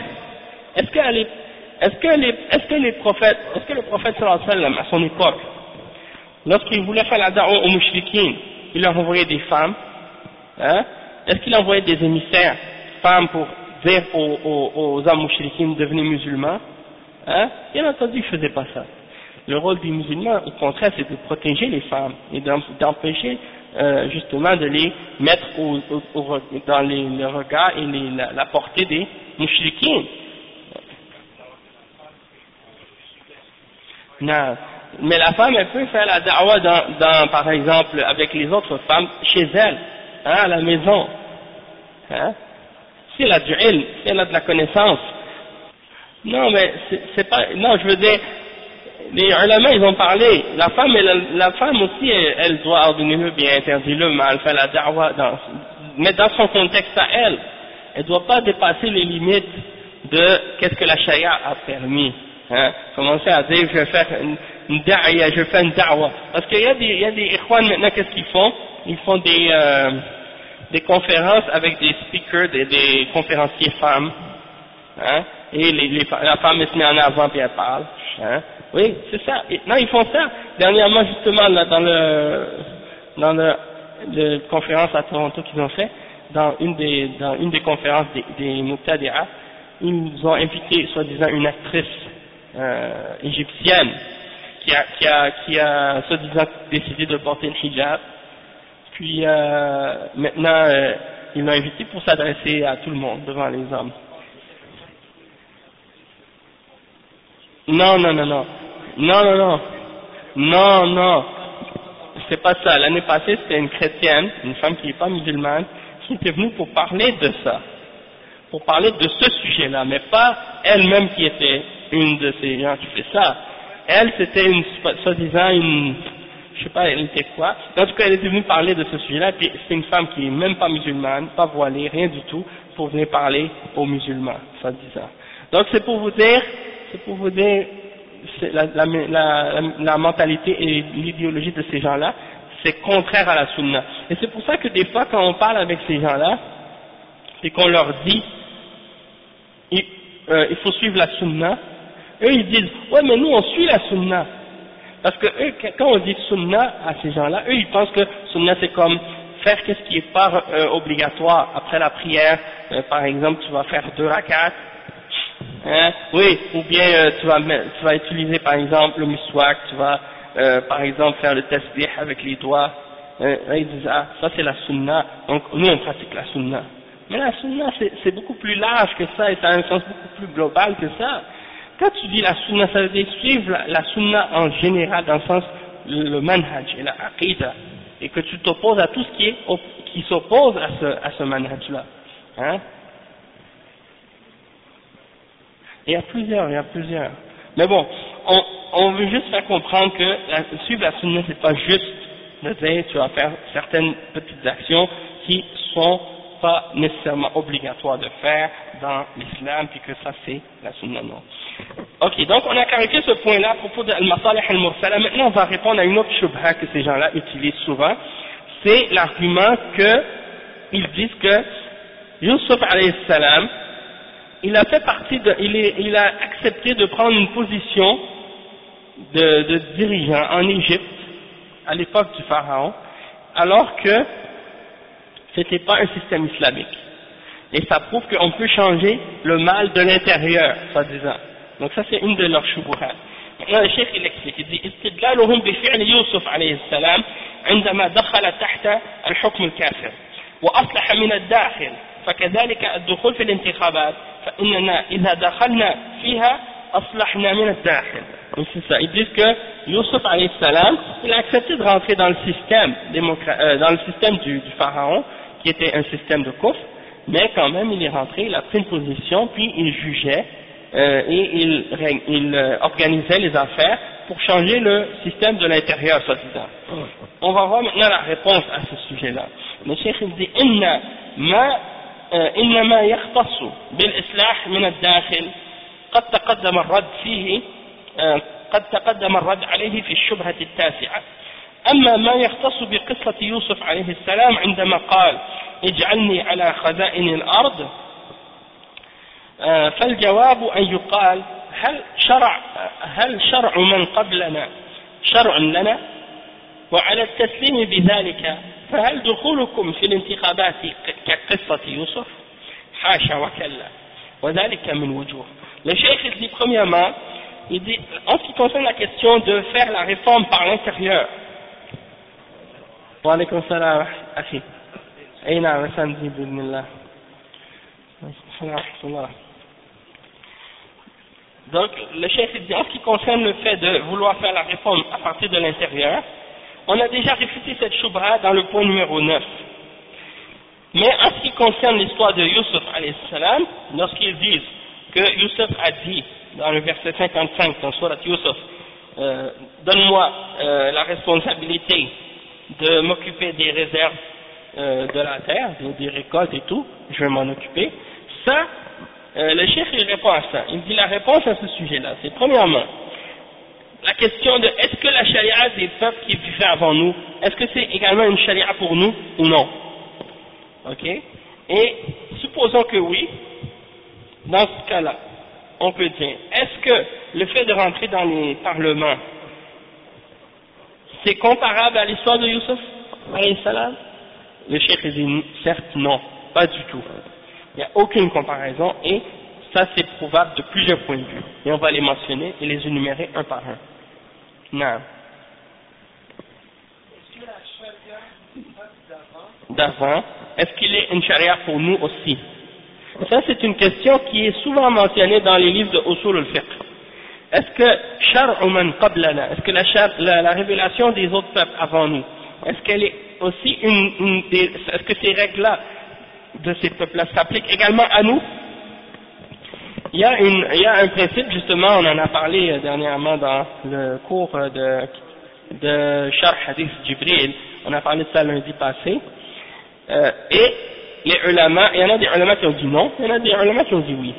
est-ce que est-ce que les, est-ce que les prophètes, est-ce que le prophète sallallahu alayhi wa sallam, à son époque, lorsqu'il voulait faire la da'wah aux mouchriquins, il leur envoyait des femmes, hein? Est-ce qu'il envoyait des émissaires, femmes pour dire aux, aux, aux hommes mouchriquins devenez musulmans? Hein? Bien entendu, je ne faisais pas ça. Le rôle du musulman, au contraire, c'est de protéger les femmes et d'empêcher euh, justement de les mettre au, dans les, le regard et la, portée des mouchriquins. Non. Mais la femme, elle peut faire la da'wah dans, par exemple, avec les autres femmes chez elle, hein, à la maison. Hein? Si elle a du si elle a de la connaissance, non, mais c'est pas. Non, je veux dire, les ulama, ils ont parlé. La femme, la femme aussi, elle, doit ordonner le bien, interdire le mal, faire la da'wah, mais dans son contexte à elle. Elle ne doit pas dépasser les limites de qu'est-ce que la charia a permis. Hein. Commencer à dire, je vais faire une da'ya, je fais une da'wa. Parce qu'il y a des, il y a des ikhwan maintenant, qu'est-ce qu'ils font? Ils font des, euh, des conférences avec des speakers, des, des conférenciers femmes, hein, et les, les, la femme se met en avant puis elle parle, hein. Oui, c'est ça. Et, non, ils font ça. Dernièrement, justement, là, dans le, dans le, le conférence à Toronto qu'ils ont fait, dans une des, dans une des conférences des, des ils ont invité, soi-disant, une actrice euh, égyptienne qui a, qui a, qui a soi-disant décidé de porter le hijab. Puis euh, maintenant, euh, ils l'ont invité pour s'adresser à tout le monde devant les hommes. Non, non, non, non. Non, non, non. Non, non. C'est pas ça. L'année passée, c'était une chrétienne, une femme qui n'est pas musulmane, qui était venue pour parler de ça. Pour parler de ce sujet-là, mais pas elle-même qui était une de ces gens qui fait ça. Elle, c'était une, soi-disant une, je sais pas, elle était quoi. En tout cas, elle était venue parler de ce sujet-là, puis c'est une femme qui est même pas musulmane, pas voilée, rien du tout, pour venir parler aux musulmans, soi-disant. Donc c'est pour vous dire, c'est pour vous dire, la, mentalité et l'idéologie de ces gens-là, c'est contraire à la sunna. Et c'est pour ça que des fois, quand on parle avec ces gens-là, et qu'on leur dit, il, euh, faut suivre la sunna, eux ils disent, ouais mais nous on suit la sunna. Parce que eux, quand on dit sunna à ces gens-là, eux ils pensent que sunna c'est comme faire qu'est-ce qui est pas euh, obligatoire après la prière. Euh, par exemple, tu vas faire deux rakats. Hein, oui, ou bien euh, tu, vas, utiliser par exemple le miswak, tu vas par exemple faire le tasbih avec les doigts. Hein, disent, ah, ça c'est la sunna. Donc nous on pratique la sunna. Mais la sunna c'est beaucoup plus large que ça et ça a un sens beaucoup plus global que ça. Quand tu dis la sunna, ça veut dire suivre la, la sunna en général, dans le sens le manhaj et la aqidah, et que tu t'opposes à tout ce qui s'oppose à ce, à ce manhaj-là. Hein? Il y a plusieurs, il y a plusieurs. Mais bon, on, on veut juste faire comprendre que la, suivre la sunna, c'est pas juste de dire tu vas faire certaines petites actions qui sont pas nécessairement obligatoires de faire dans l'islam, puis que ça c'est la sunna, non. Ok, donc on a clarifié ce point-là à propos de al-masalih al-mursala. Maintenant, on va répondre à une autre shubha que ces gens-là utilisent souvent. C'est l'argument qu'ils disent que Yusuf alayhi salam, il a fait partie de, il, est, il a accepté de prendre une position de, de dirigeant en Égypte à l'époque du pharaon, alors que c'était pas un système islamique. Et ça prouve qu'on peut changer le mal de l'intérieur, soi-disant. Donc ça c'est une de leurs shubuhat. Maintenant le chef il explique, il dit استدلالهم بفعل يوسف عليه السلام عندما دخل تحت الحكم الكافر وأصلح من الداخل فكذلك الدخول في الانتخابات فإننا إذا دخلنا فيها أصلحنا من الداخل Donc c'est ça, ils disent que Yusuf alayhi salam, il a accepté de rentrer dans le système, euh, dans le système du, du pharaon, qui était un système de coffre, mais quand même il est rentré, il a pris une position, puis il jugeait euh, et il, il euh, organisait les affaires pour changer le système de l'intérieur, soi-disant. On va voir maintenant la réponse à ce sujet-là. Le cheikh il dit إن ما إنما يختص بالإصلاح من الداخل. قد تقدم الرد فيه قد تقدم الرد عليه في الشبهة التاسعة. أما ما يختص بقصة يوسف عليه السلام عندما قال اجعلني على خزائن الأرض. فالجواب أن يقال هل شرع هل شرع من قبلنا؟ شرع لنا وعلى التسليم بذلك فهل دخولكم في الانتخابات كقصة يوسف حاشا وكلا وذلك من وجوه le cheikh il dit premièrement il dit en ce qui concerne la question de faire la réforme par l'intérieur وعليكم السلام أخي أي نعم سندي بإذن الله السلام ورحمة الله Donc, le chef dit, en ce qui concerne le fait de vouloir faire la réforme à partir de l'intérieur, on a déjà réfuté cette choubra dans le point numéro 9. Mais en ce qui concerne l'histoire de Youssef salam, lorsqu'ils disent que Youssef a dit dans le verset 55 dans Surat Youssef, euh, donne-moi euh, la responsabilité de m'occuper des réserves euh, de la terre, des récoltes et tout, je vais m'en occuper. Ça, euh, le chef il répond à ça. Il dit la réponse à ce sujet-là, c'est premièrement la question de est-ce que la charia des peuples qui vivaient avant nous, est-ce que c'est également une charia pour nous ou non? Ok? Et supposons que oui, dans ce cas-là, on peut dire, est-ce que le fait de rentrer dans les parlements, c'est comparable à l'histoire de Youssef salam? Le cheikh dit, certes non, pas du tout. Il n'y a aucune comparaison et ça c'est prouvable de plusieurs points de vue. Et on va les mentionner et les énumérer un par un. Non. D'avant, est-ce qu'il est une charia pour nous aussi? Ça c'est une question qui est souvent mentionnée dans les livres de Usul al-Fiqh. Est-ce que est-ce que la, la, révélation des autres peuples avant nous, est-ce qu'elle est aussi une est-ce que ces règles-là de ces peuples-là s'appliquent également à nous? Il y, a un principe, justement, on en a parlé euh, dernièrement dans le cours euh, de, de Shar Hadith Jibril, on a parlé de ça lundi passé, euh, et les ulama, il y en a des ulama qui ont dit non, il y en a des ulama qui ont dit oui.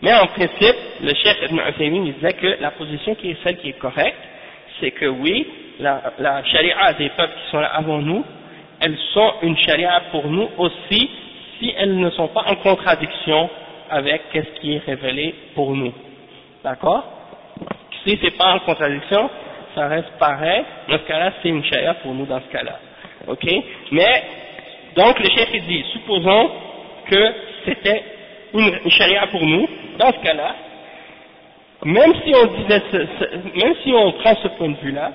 Mais en principe, le chef Ibn Uthaymin disait que la position qui est celle qui est correcte, c'est que oui, la, la charia des peuples qui sont là avant nous, elles sont une charia pour nous aussi si elles ne sont pas en contradiction avec ce qui est révélé pour nous. D'accord? Si c'est pas en contradiction, ça reste pareil. Dans ce cas-là, c'est une charia pour nous dans ce cas-là. Ok? Mais, donc le chef dit, supposons que c'était une charia pour nous, dans ce cas-là, même si on disait, même si on prend ce point de vue-là,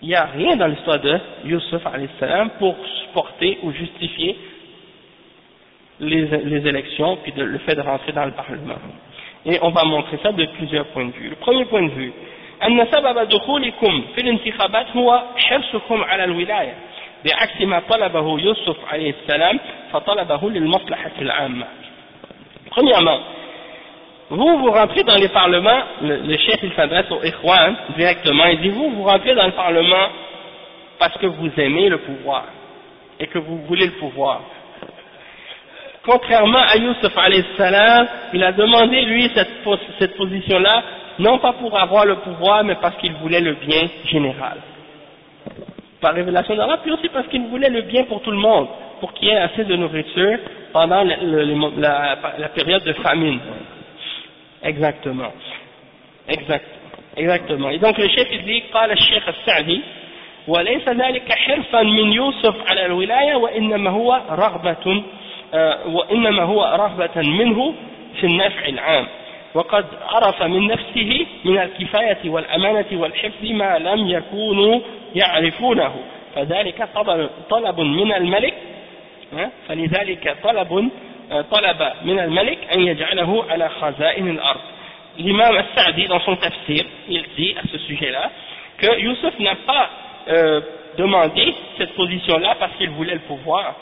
il n'y a rien dans l'histoire de Yusuf pour supporter ou justifier les, les élections puis de, le fait de rentrer dans le Parlement. Et on va montrer ça de plusieurs points de vue. Le premier point de vue, أن سبب دخولكم في الانتخابات هو حرصكم على الولاية بعكس ما طلبه يوسف عليه السلام فطلبه للمصلحة العامة. Premièrement, vous, vous rentrez dans les parlements, le, le chef il s'adresse au Ikhwan directement, il dit vous, vous rentrez dans le parlement parce que vous aimez le pouvoir et que vous voulez le pouvoir contrairement à Youssef salam, il a demandé lui cette, cette position-là, non pas pour avoir le pouvoir, mais parce qu'il voulait le bien général. Par révélation d'Allah, puis aussi parce qu'il voulait le bien pour tout le monde, pour qu'il y ait assez de nourriture pendant la, la, période de famine. Exactement. Exact. Exactement. Et donc le chef il dit, السعدي الولاية وإنما هو رغبة منه في النفع العام. وقد عرف من نفسه من الكفاية والأمانة والحفظ ما لم يكونوا يعرفونه. فذلك طلب من الملك فلذلك طلب طلب من الملك أن يجعله على خزائن الأرض. L'imam Al-Sa'di, dans son tafsir, il dit à ce sujet-là que Youssef n'a pas euh, demandé cette position-là parce qu'il voulait le pouvoir,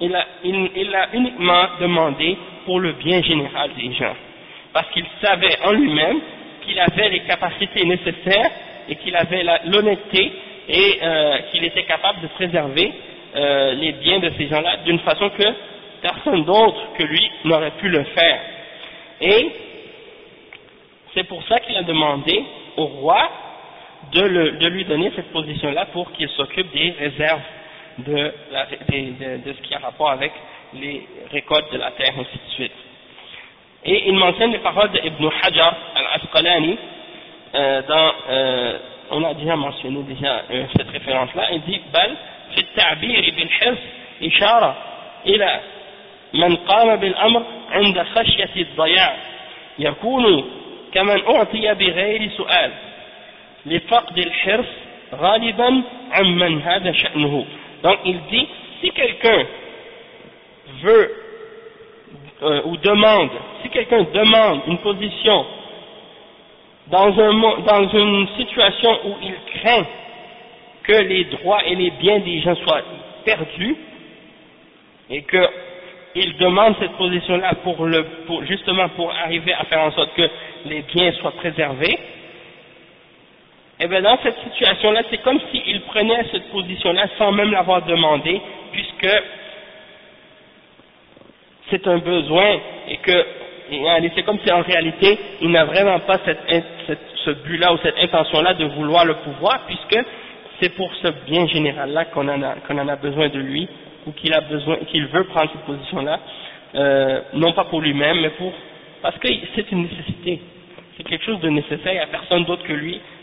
il a, il, a uniquement demandé pour le bien général des gens. Parce qu'il savait en lui-même qu'il avait les capacités nécessaires et qu'il avait l'honnêteté et euh, qu'il était capable de préserver euh, les biens de ces gens-là d'une façon que personne d'autre que lui n'aurait pu le faire. Et c'est pour ça qu'il a demandé au roi de, le, de lui donner cette position-là pour qu'il s'occupe des réserves de, la, de, de, ce qui a rapport avec les récoltes de la terre, ainsi de suite. Et il mentionne les paroles d'Ibn Hajar al-Asqalani, euh, dans, euh, on a déjà mentionné déjà euh, cette référence-là, il dit بل في التعبير بالحرص إشارة إلى من قام بالأمر عند خشية الضياع يكون كمن أعطي بغير سؤال لفقد الحرص غالبا عمن هذا شأنه donc il dit, si quelqu'un veut euh, ou demande, si quelqu'un demande une position dans, un, dans une situation où il craint que les droits et les biens des gens soient perdus, et qu'il demande cette position-là pour, pour justement pour arriver à faire en sorte que les biens soient préservés, eh bien dans cette situation-là, c'est comme s'il prenait cette position-là sans même l'avoir demandé, puisque c'est un besoin et que c'est comme si en réalité, il n'a vraiment pas ce but-là ou cette intention-là de vouloir le pouvoir, puisque c'est pour ce bien général-là qu'on en, en a besoin de lui, ou qu'il a besoin, qu'il veut prendre cette position-là, euh, non pas pour lui-même, mais pour, parce que c'est une nécessité. C'est quelque chose de nécessaire, a personne d'autre que lui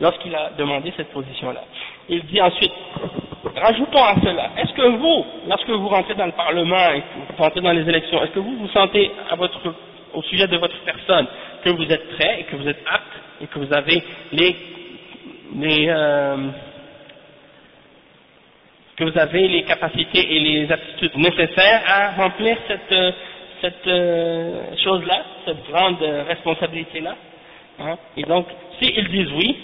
lorsqu'il a demandé cette position-là. Il dit ensuite, rajoutons à cela, est-ce que vous, lorsque vous rentrez dans le Parlement et que vous rentrez dans les élections, est-ce que vous vous sentez au sujet de votre personne que vous êtes prêt et que vous êtes apte et que vous avez les, les euh, que vous avez les capacités et les aptitudes nécessaires à remplir cette, cette euh, chose-là, cette grande responsabilité-là. Hein? Et donc, s'ils disent oui,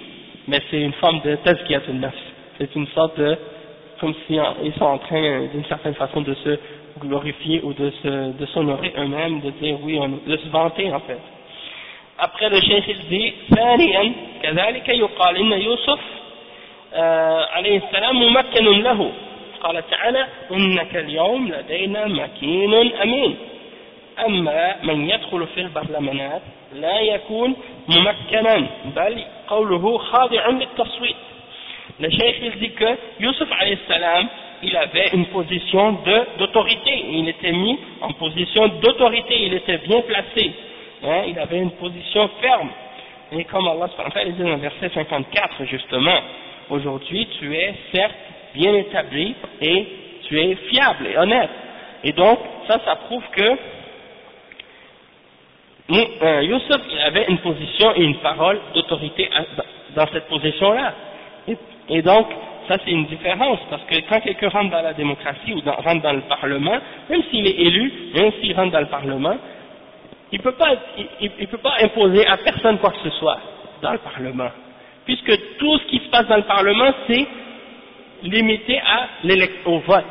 mais c'est une forme de tazkiyatun nafs. C'est une sorte de, comme si ils sont en train d'une certaine façon de se glorifier ou de se, de s'honorer eux-mêmes, de dire oui, on, de se vanter en fait. Après le chef il dit, ثانيا كذلك يقال إن يوسف عليه السلام ممكن له قال تعالى إنك اليوم لدينا مكين أمين أما من يدخل في البرلمانات لا يكون ممكنا بل قوله خاضع للتصويت le cheikh il dit que Yusuf salam il avait une position d'autorité, il était mis en position d'autorité, il était bien placé, hein, il avait une position ferme. Et comme Allah dit dans le verset 54 justement, aujourd'hui tu es certes bien établi et tu es fiable et honnête. Et donc, ça, ça prouve que euh, Youssef avait une position et une parole d'autorité dans cette position-là. Et, donc, ça c'est une différence, parce que quand quelqu'un rentre dans la démocratie ou rentre dans le Parlement, même s'il est élu, même s'il rentre dans le Parlement, il ne peut, pas, peut pas imposer à personne quoi que ce soit dans le Parlement. Puisque tout ce qui se passe dans le Parlement, c'est limité à au vote.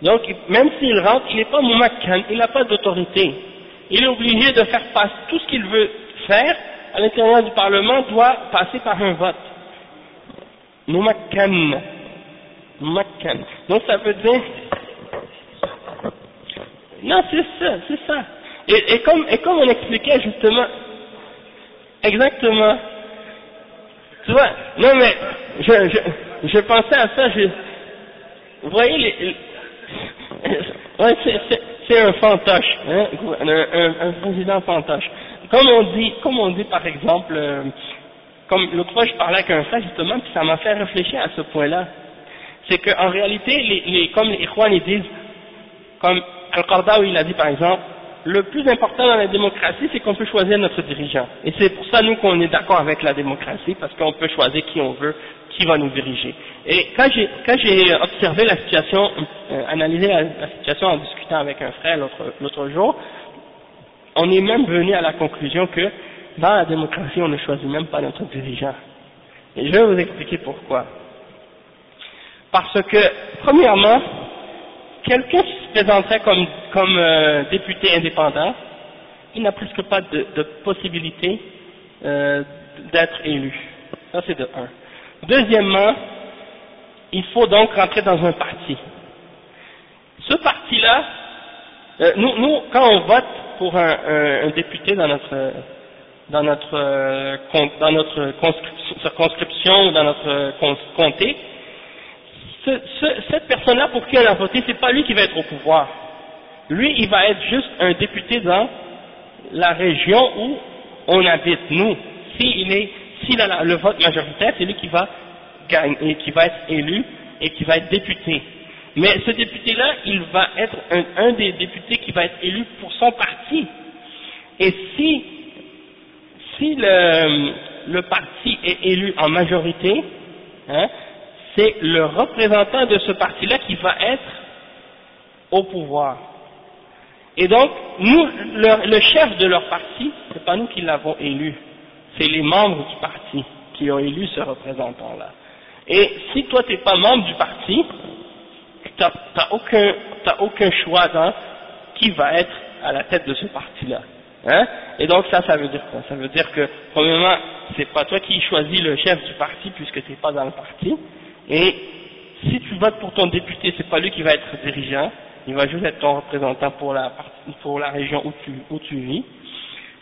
Donc, même s'il rentre, il n'est pas moumakkan, il n'a pas d'autorité. Il est obligé de faire passer tout ce qu'il veut faire à l'intérieur du Parlement doit passer par un vote. Moumakkan. Moumakkan. Donc ça veut dire... Non, c'est ça, c'est ça. Et, comme, et comme on expliquait justement, exactement, tu vois, non mais, je, je, je pensais à ça, je, vous voyez, les, ouais, c'est un fantoche, hein, un, président fantoche. Comme on dit, comme on dit par exemple, euh, comme l'autre fois je parlais avec un frère justement, puis ça m'a fait réfléchir à ce point-là. C'est qu'en réalité, les, comme les Ikhwan ils disent, comme Al-Qardawi il a dit par exemple, le plus important dans la démocratie, c'est qu'on peut choisir notre dirigeant. Et c'est pour ça, nous, qu'on est d'accord avec la démocratie, parce qu'on peut choisir qui on veut, qui va nous diriger. Et quand j'ai observé la situation, euh, analysé la, situation en discutant avec un frère l'autre jour, on est même venu à la conclusion que dans la démocratie, on ne choisit même pas notre dirigeant. Et je vais vous expliquer pourquoi. Parce que, premièrement, quelqu'un qui présenterait comme, euh, député indépendant, il n'a presque pas de, possibilité euh, d'être élu. Ça c'est de un. Deuxièmement, il faut donc rentrer dans un parti. Ce parti-là, euh, nous, quand on vote pour un, un, député dans notre dans notre dans notre circonscription ou dans notre comté, ce, ce, cette personne-là pour qui elle a voté, c'est pas lui qui va être au pouvoir. Lui, il va être juste un député dans la région où on habite, nous. S'il est s'il a le vote majoritaire, c'est lui qui va gagner, qui va être élu et qui va être député. Mais ce député-là, il va être un, des députés qui va être élu pour son parti. Et si, si le, le parti est élu en majorité, hein, c'est le représentant de ce parti-là qui va être au pouvoir. Et donc, nous, le, chef de leur parti, c'est pas nous qui l'avons élu, c'est les membres du parti qui ont élu ce représentant-là. Et si toi tu n'es pas membre du parti, tu n'as aucun, aucun choix dans qui va être à la tête de ce parti-là. Hein? Et donc ça, ça veut dire quoi? Ça veut dire que, premièrement, c'est pas toi qui choisis le chef du parti puisque tu n'es pas dans le parti. Et si tu votes pour ton député, c'est pas lui qui va être dirigeant, il va juste être ton représentant pour la, pour la région où tu, où tu vis.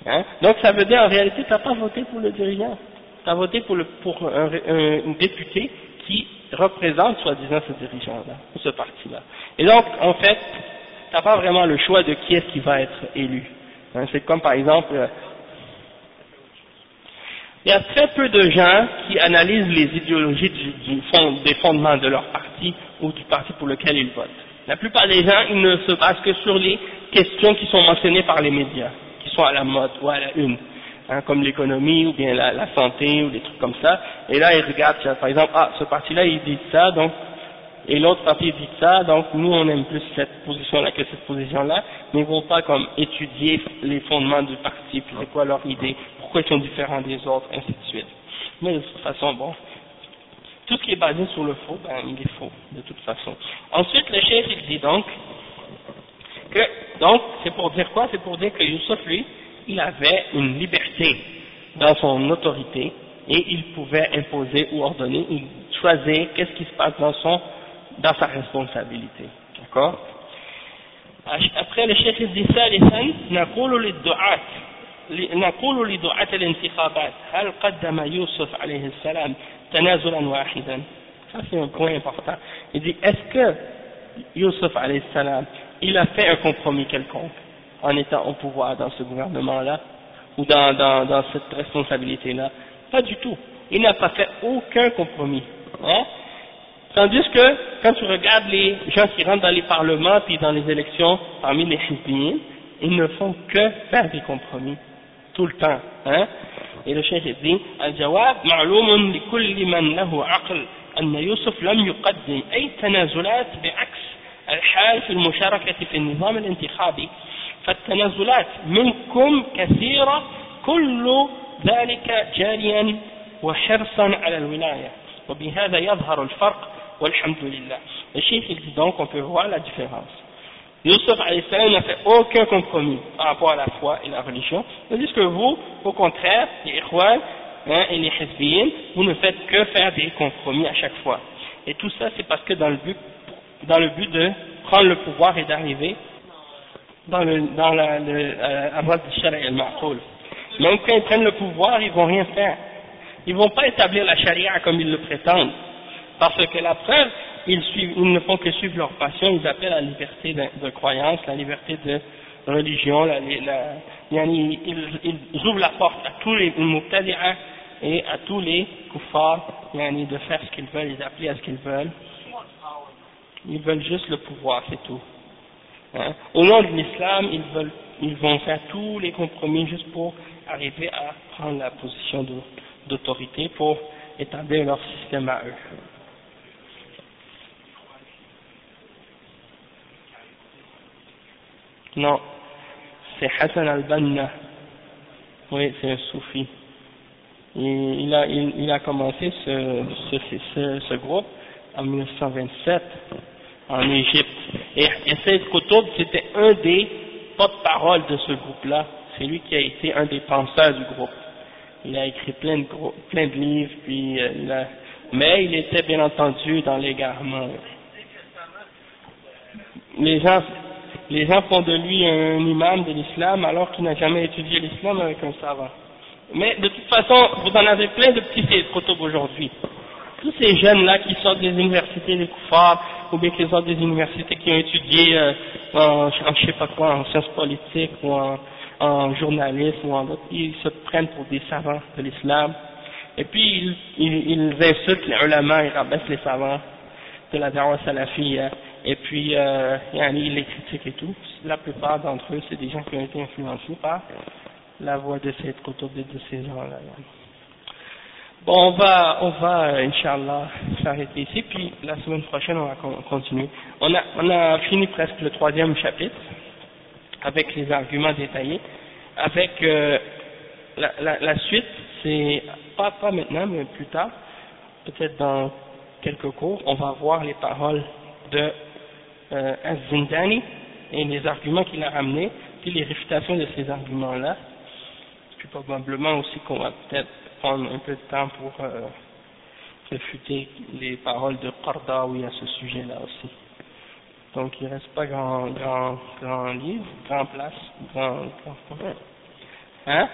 Hein Donc ça veut dire en réalité tu n'as pas voté pour le dirigeant, tu as voté pour, le, pour un, un, député qui représente soi-disant ce dirigeant-là, ce parti-là. Et donc en fait, tu n'as pas vraiment le choix de qui est-ce qui va être élu. Hein C'est comme par exemple, il y a très peu de gens qui analysent les idéologies du, fond, des fondements de leur parti ou du parti pour lequel ils votent. La plupart des gens, ils ne se basent que sur les questions qui sont mentionnées par les médias, qui sont à la mode ou à la une, hein, comme l'économie ou bien la, la, santé ou des trucs comme ça. Et là, ils regardent, par exemple, ah, ce parti-là, il dit ça, donc, et l'autre parti dit ça, donc nous, on aime plus cette position-là que cette position-là, mais ils vont pas comme étudier les fondements du parti, puis c'est quoi leur idée, pourquoi ils sont différents des autres, ainsi de suite. Mais de toute façon, bon, tout ce qui est basé sur le faux, ben, il est faux, de toute façon. Ensuite, le chef, il dit donc, que, donc, c'est pour dire quoi? C'est pour dire que Youssef, lui, il avait une liberté dans son autorité, et il pouvait imposer ou ordonner, il choisir qu'est-ce qui se passe dans son, dans sa responsabilité. D'accord? Après, le chef, il dit ça, les saints, نقول للدعاة نقول لدعاة الانتخابات هل قدم يوسف عليه السلام tanazulan wahidan. Ça c'est un point important. Il dit, est-ce que Youssef salam, il a fait un compromis quelconque en étant au pouvoir dans ce gouvernement-là ou dans, dans, dans cette responsabilité-là Pas du tout. Il n'a pas fait aucun compromis. Hein Tandis que quand tu regardes les gens qui rentrent dans les parlements puis dans les élections parmi les hizbiyin, ils ne font que faire des compromis Tout le temps. Hein et le cheikh dit الجواب معلوم لكل من له عقل أن يوسف لم يقدم أي تنازلات بعكس الحال في المشاركة في النظام الانتخابي. فالتنازلات منكم كثيرة كل ذلك جاريا وحرصا على الولاية. وبهذا يظهر الفرق والحمد لله. الشيخ dit donc on peut voir la différence. Yusuf n'a fait aucun compromis par rapport à la foi et la religion, tandis que vous, au contraire, les Ikhwan hein, et les Hezbollah, vous ne faites que faire des compromis à chaque fois. Et tout ça, c'est parce que dans le but, dans le but de prendre le pouvoir et d'arriver dans le, dans la, le, euh, de Sharia al Même quand ils prennent le pouvoir, ils vont rien faire. Ils vont pas établir la Sharia comme ils le prétendent. Parce que la preuve, ils, ne font que suivre leur passion, ils appellent la liberté de, croyance, la liberté de religion, la, ils, ouvrent la porte à tous les muqtadi'a et à tous les kuffars de faire ce qu'ils veulent, ils appeler à ce qu'ils veulent. Ils veulent juste le pouvoir, c'est tout. Hein? Au nom de l'islam, ils, ils vont faire tous les compromis juste pour arriver à prendre la position d'autorité pour établir leur système à eux. Non, c'est Hassan al-Banna. Oui, c'est un soufi. Il, a, il, a commencé ce, ce, ce, groupe en 1927 en Égypte. Et, et Saïd c'était un des porte-paroles de ce groupe-là. C'est lui qui a été un des penseurs du groupe. Il a écrit plein de, plein de livres, puis, euh, mais il était bien entendu dans l'égarement. Les gens, les gens font de lui un imam de l'islam alors qu'il n'a jamais étudié l'islam avec un savant. Mais de toute façon, vous en avez plein de petits photobes aujourd'hui. Tous ces jeunes-là qui sortent des universités des koufars, ou bien qui sortent des universités qui ont étudié euh, en, je sais pas quoi, en sciences politiques ou en, en journalisme ou en d'autres, ils se prennent pour des savants de l'islam. Et puis ils, ils, insultent les ulama, ils rabaissent les savants de la dawa salafiyya et puis euh, il les critiques et tout. La plupart d'entre eux, c'est des gens qui ont été influencés par la voix de cette côté de ces gens-là. Bon, on va, on va, Inch'Allah, s'arrêter ici, puis la semaine prochaine, on va continuer. On a, on a fini presque le troisième chapitre, avec les arguments détaillés, avec euh, la, la, la suite, c'est pas, pas maintenant, mais plus tard, peut-être dans quelques cours, on va voir les paroles de euh, Az-Zindani et les arguments qu'il a amenés, puis les réfutations de ces arguments-là. Puis probablement aussi qu'on va peut-être prendre un peu de temps pour euh, réfuter les paroles de Qardawi à ce sujet-là aussi. Donc il reste pas grand, grand, grand livre, grand place, grand, grand... Hein?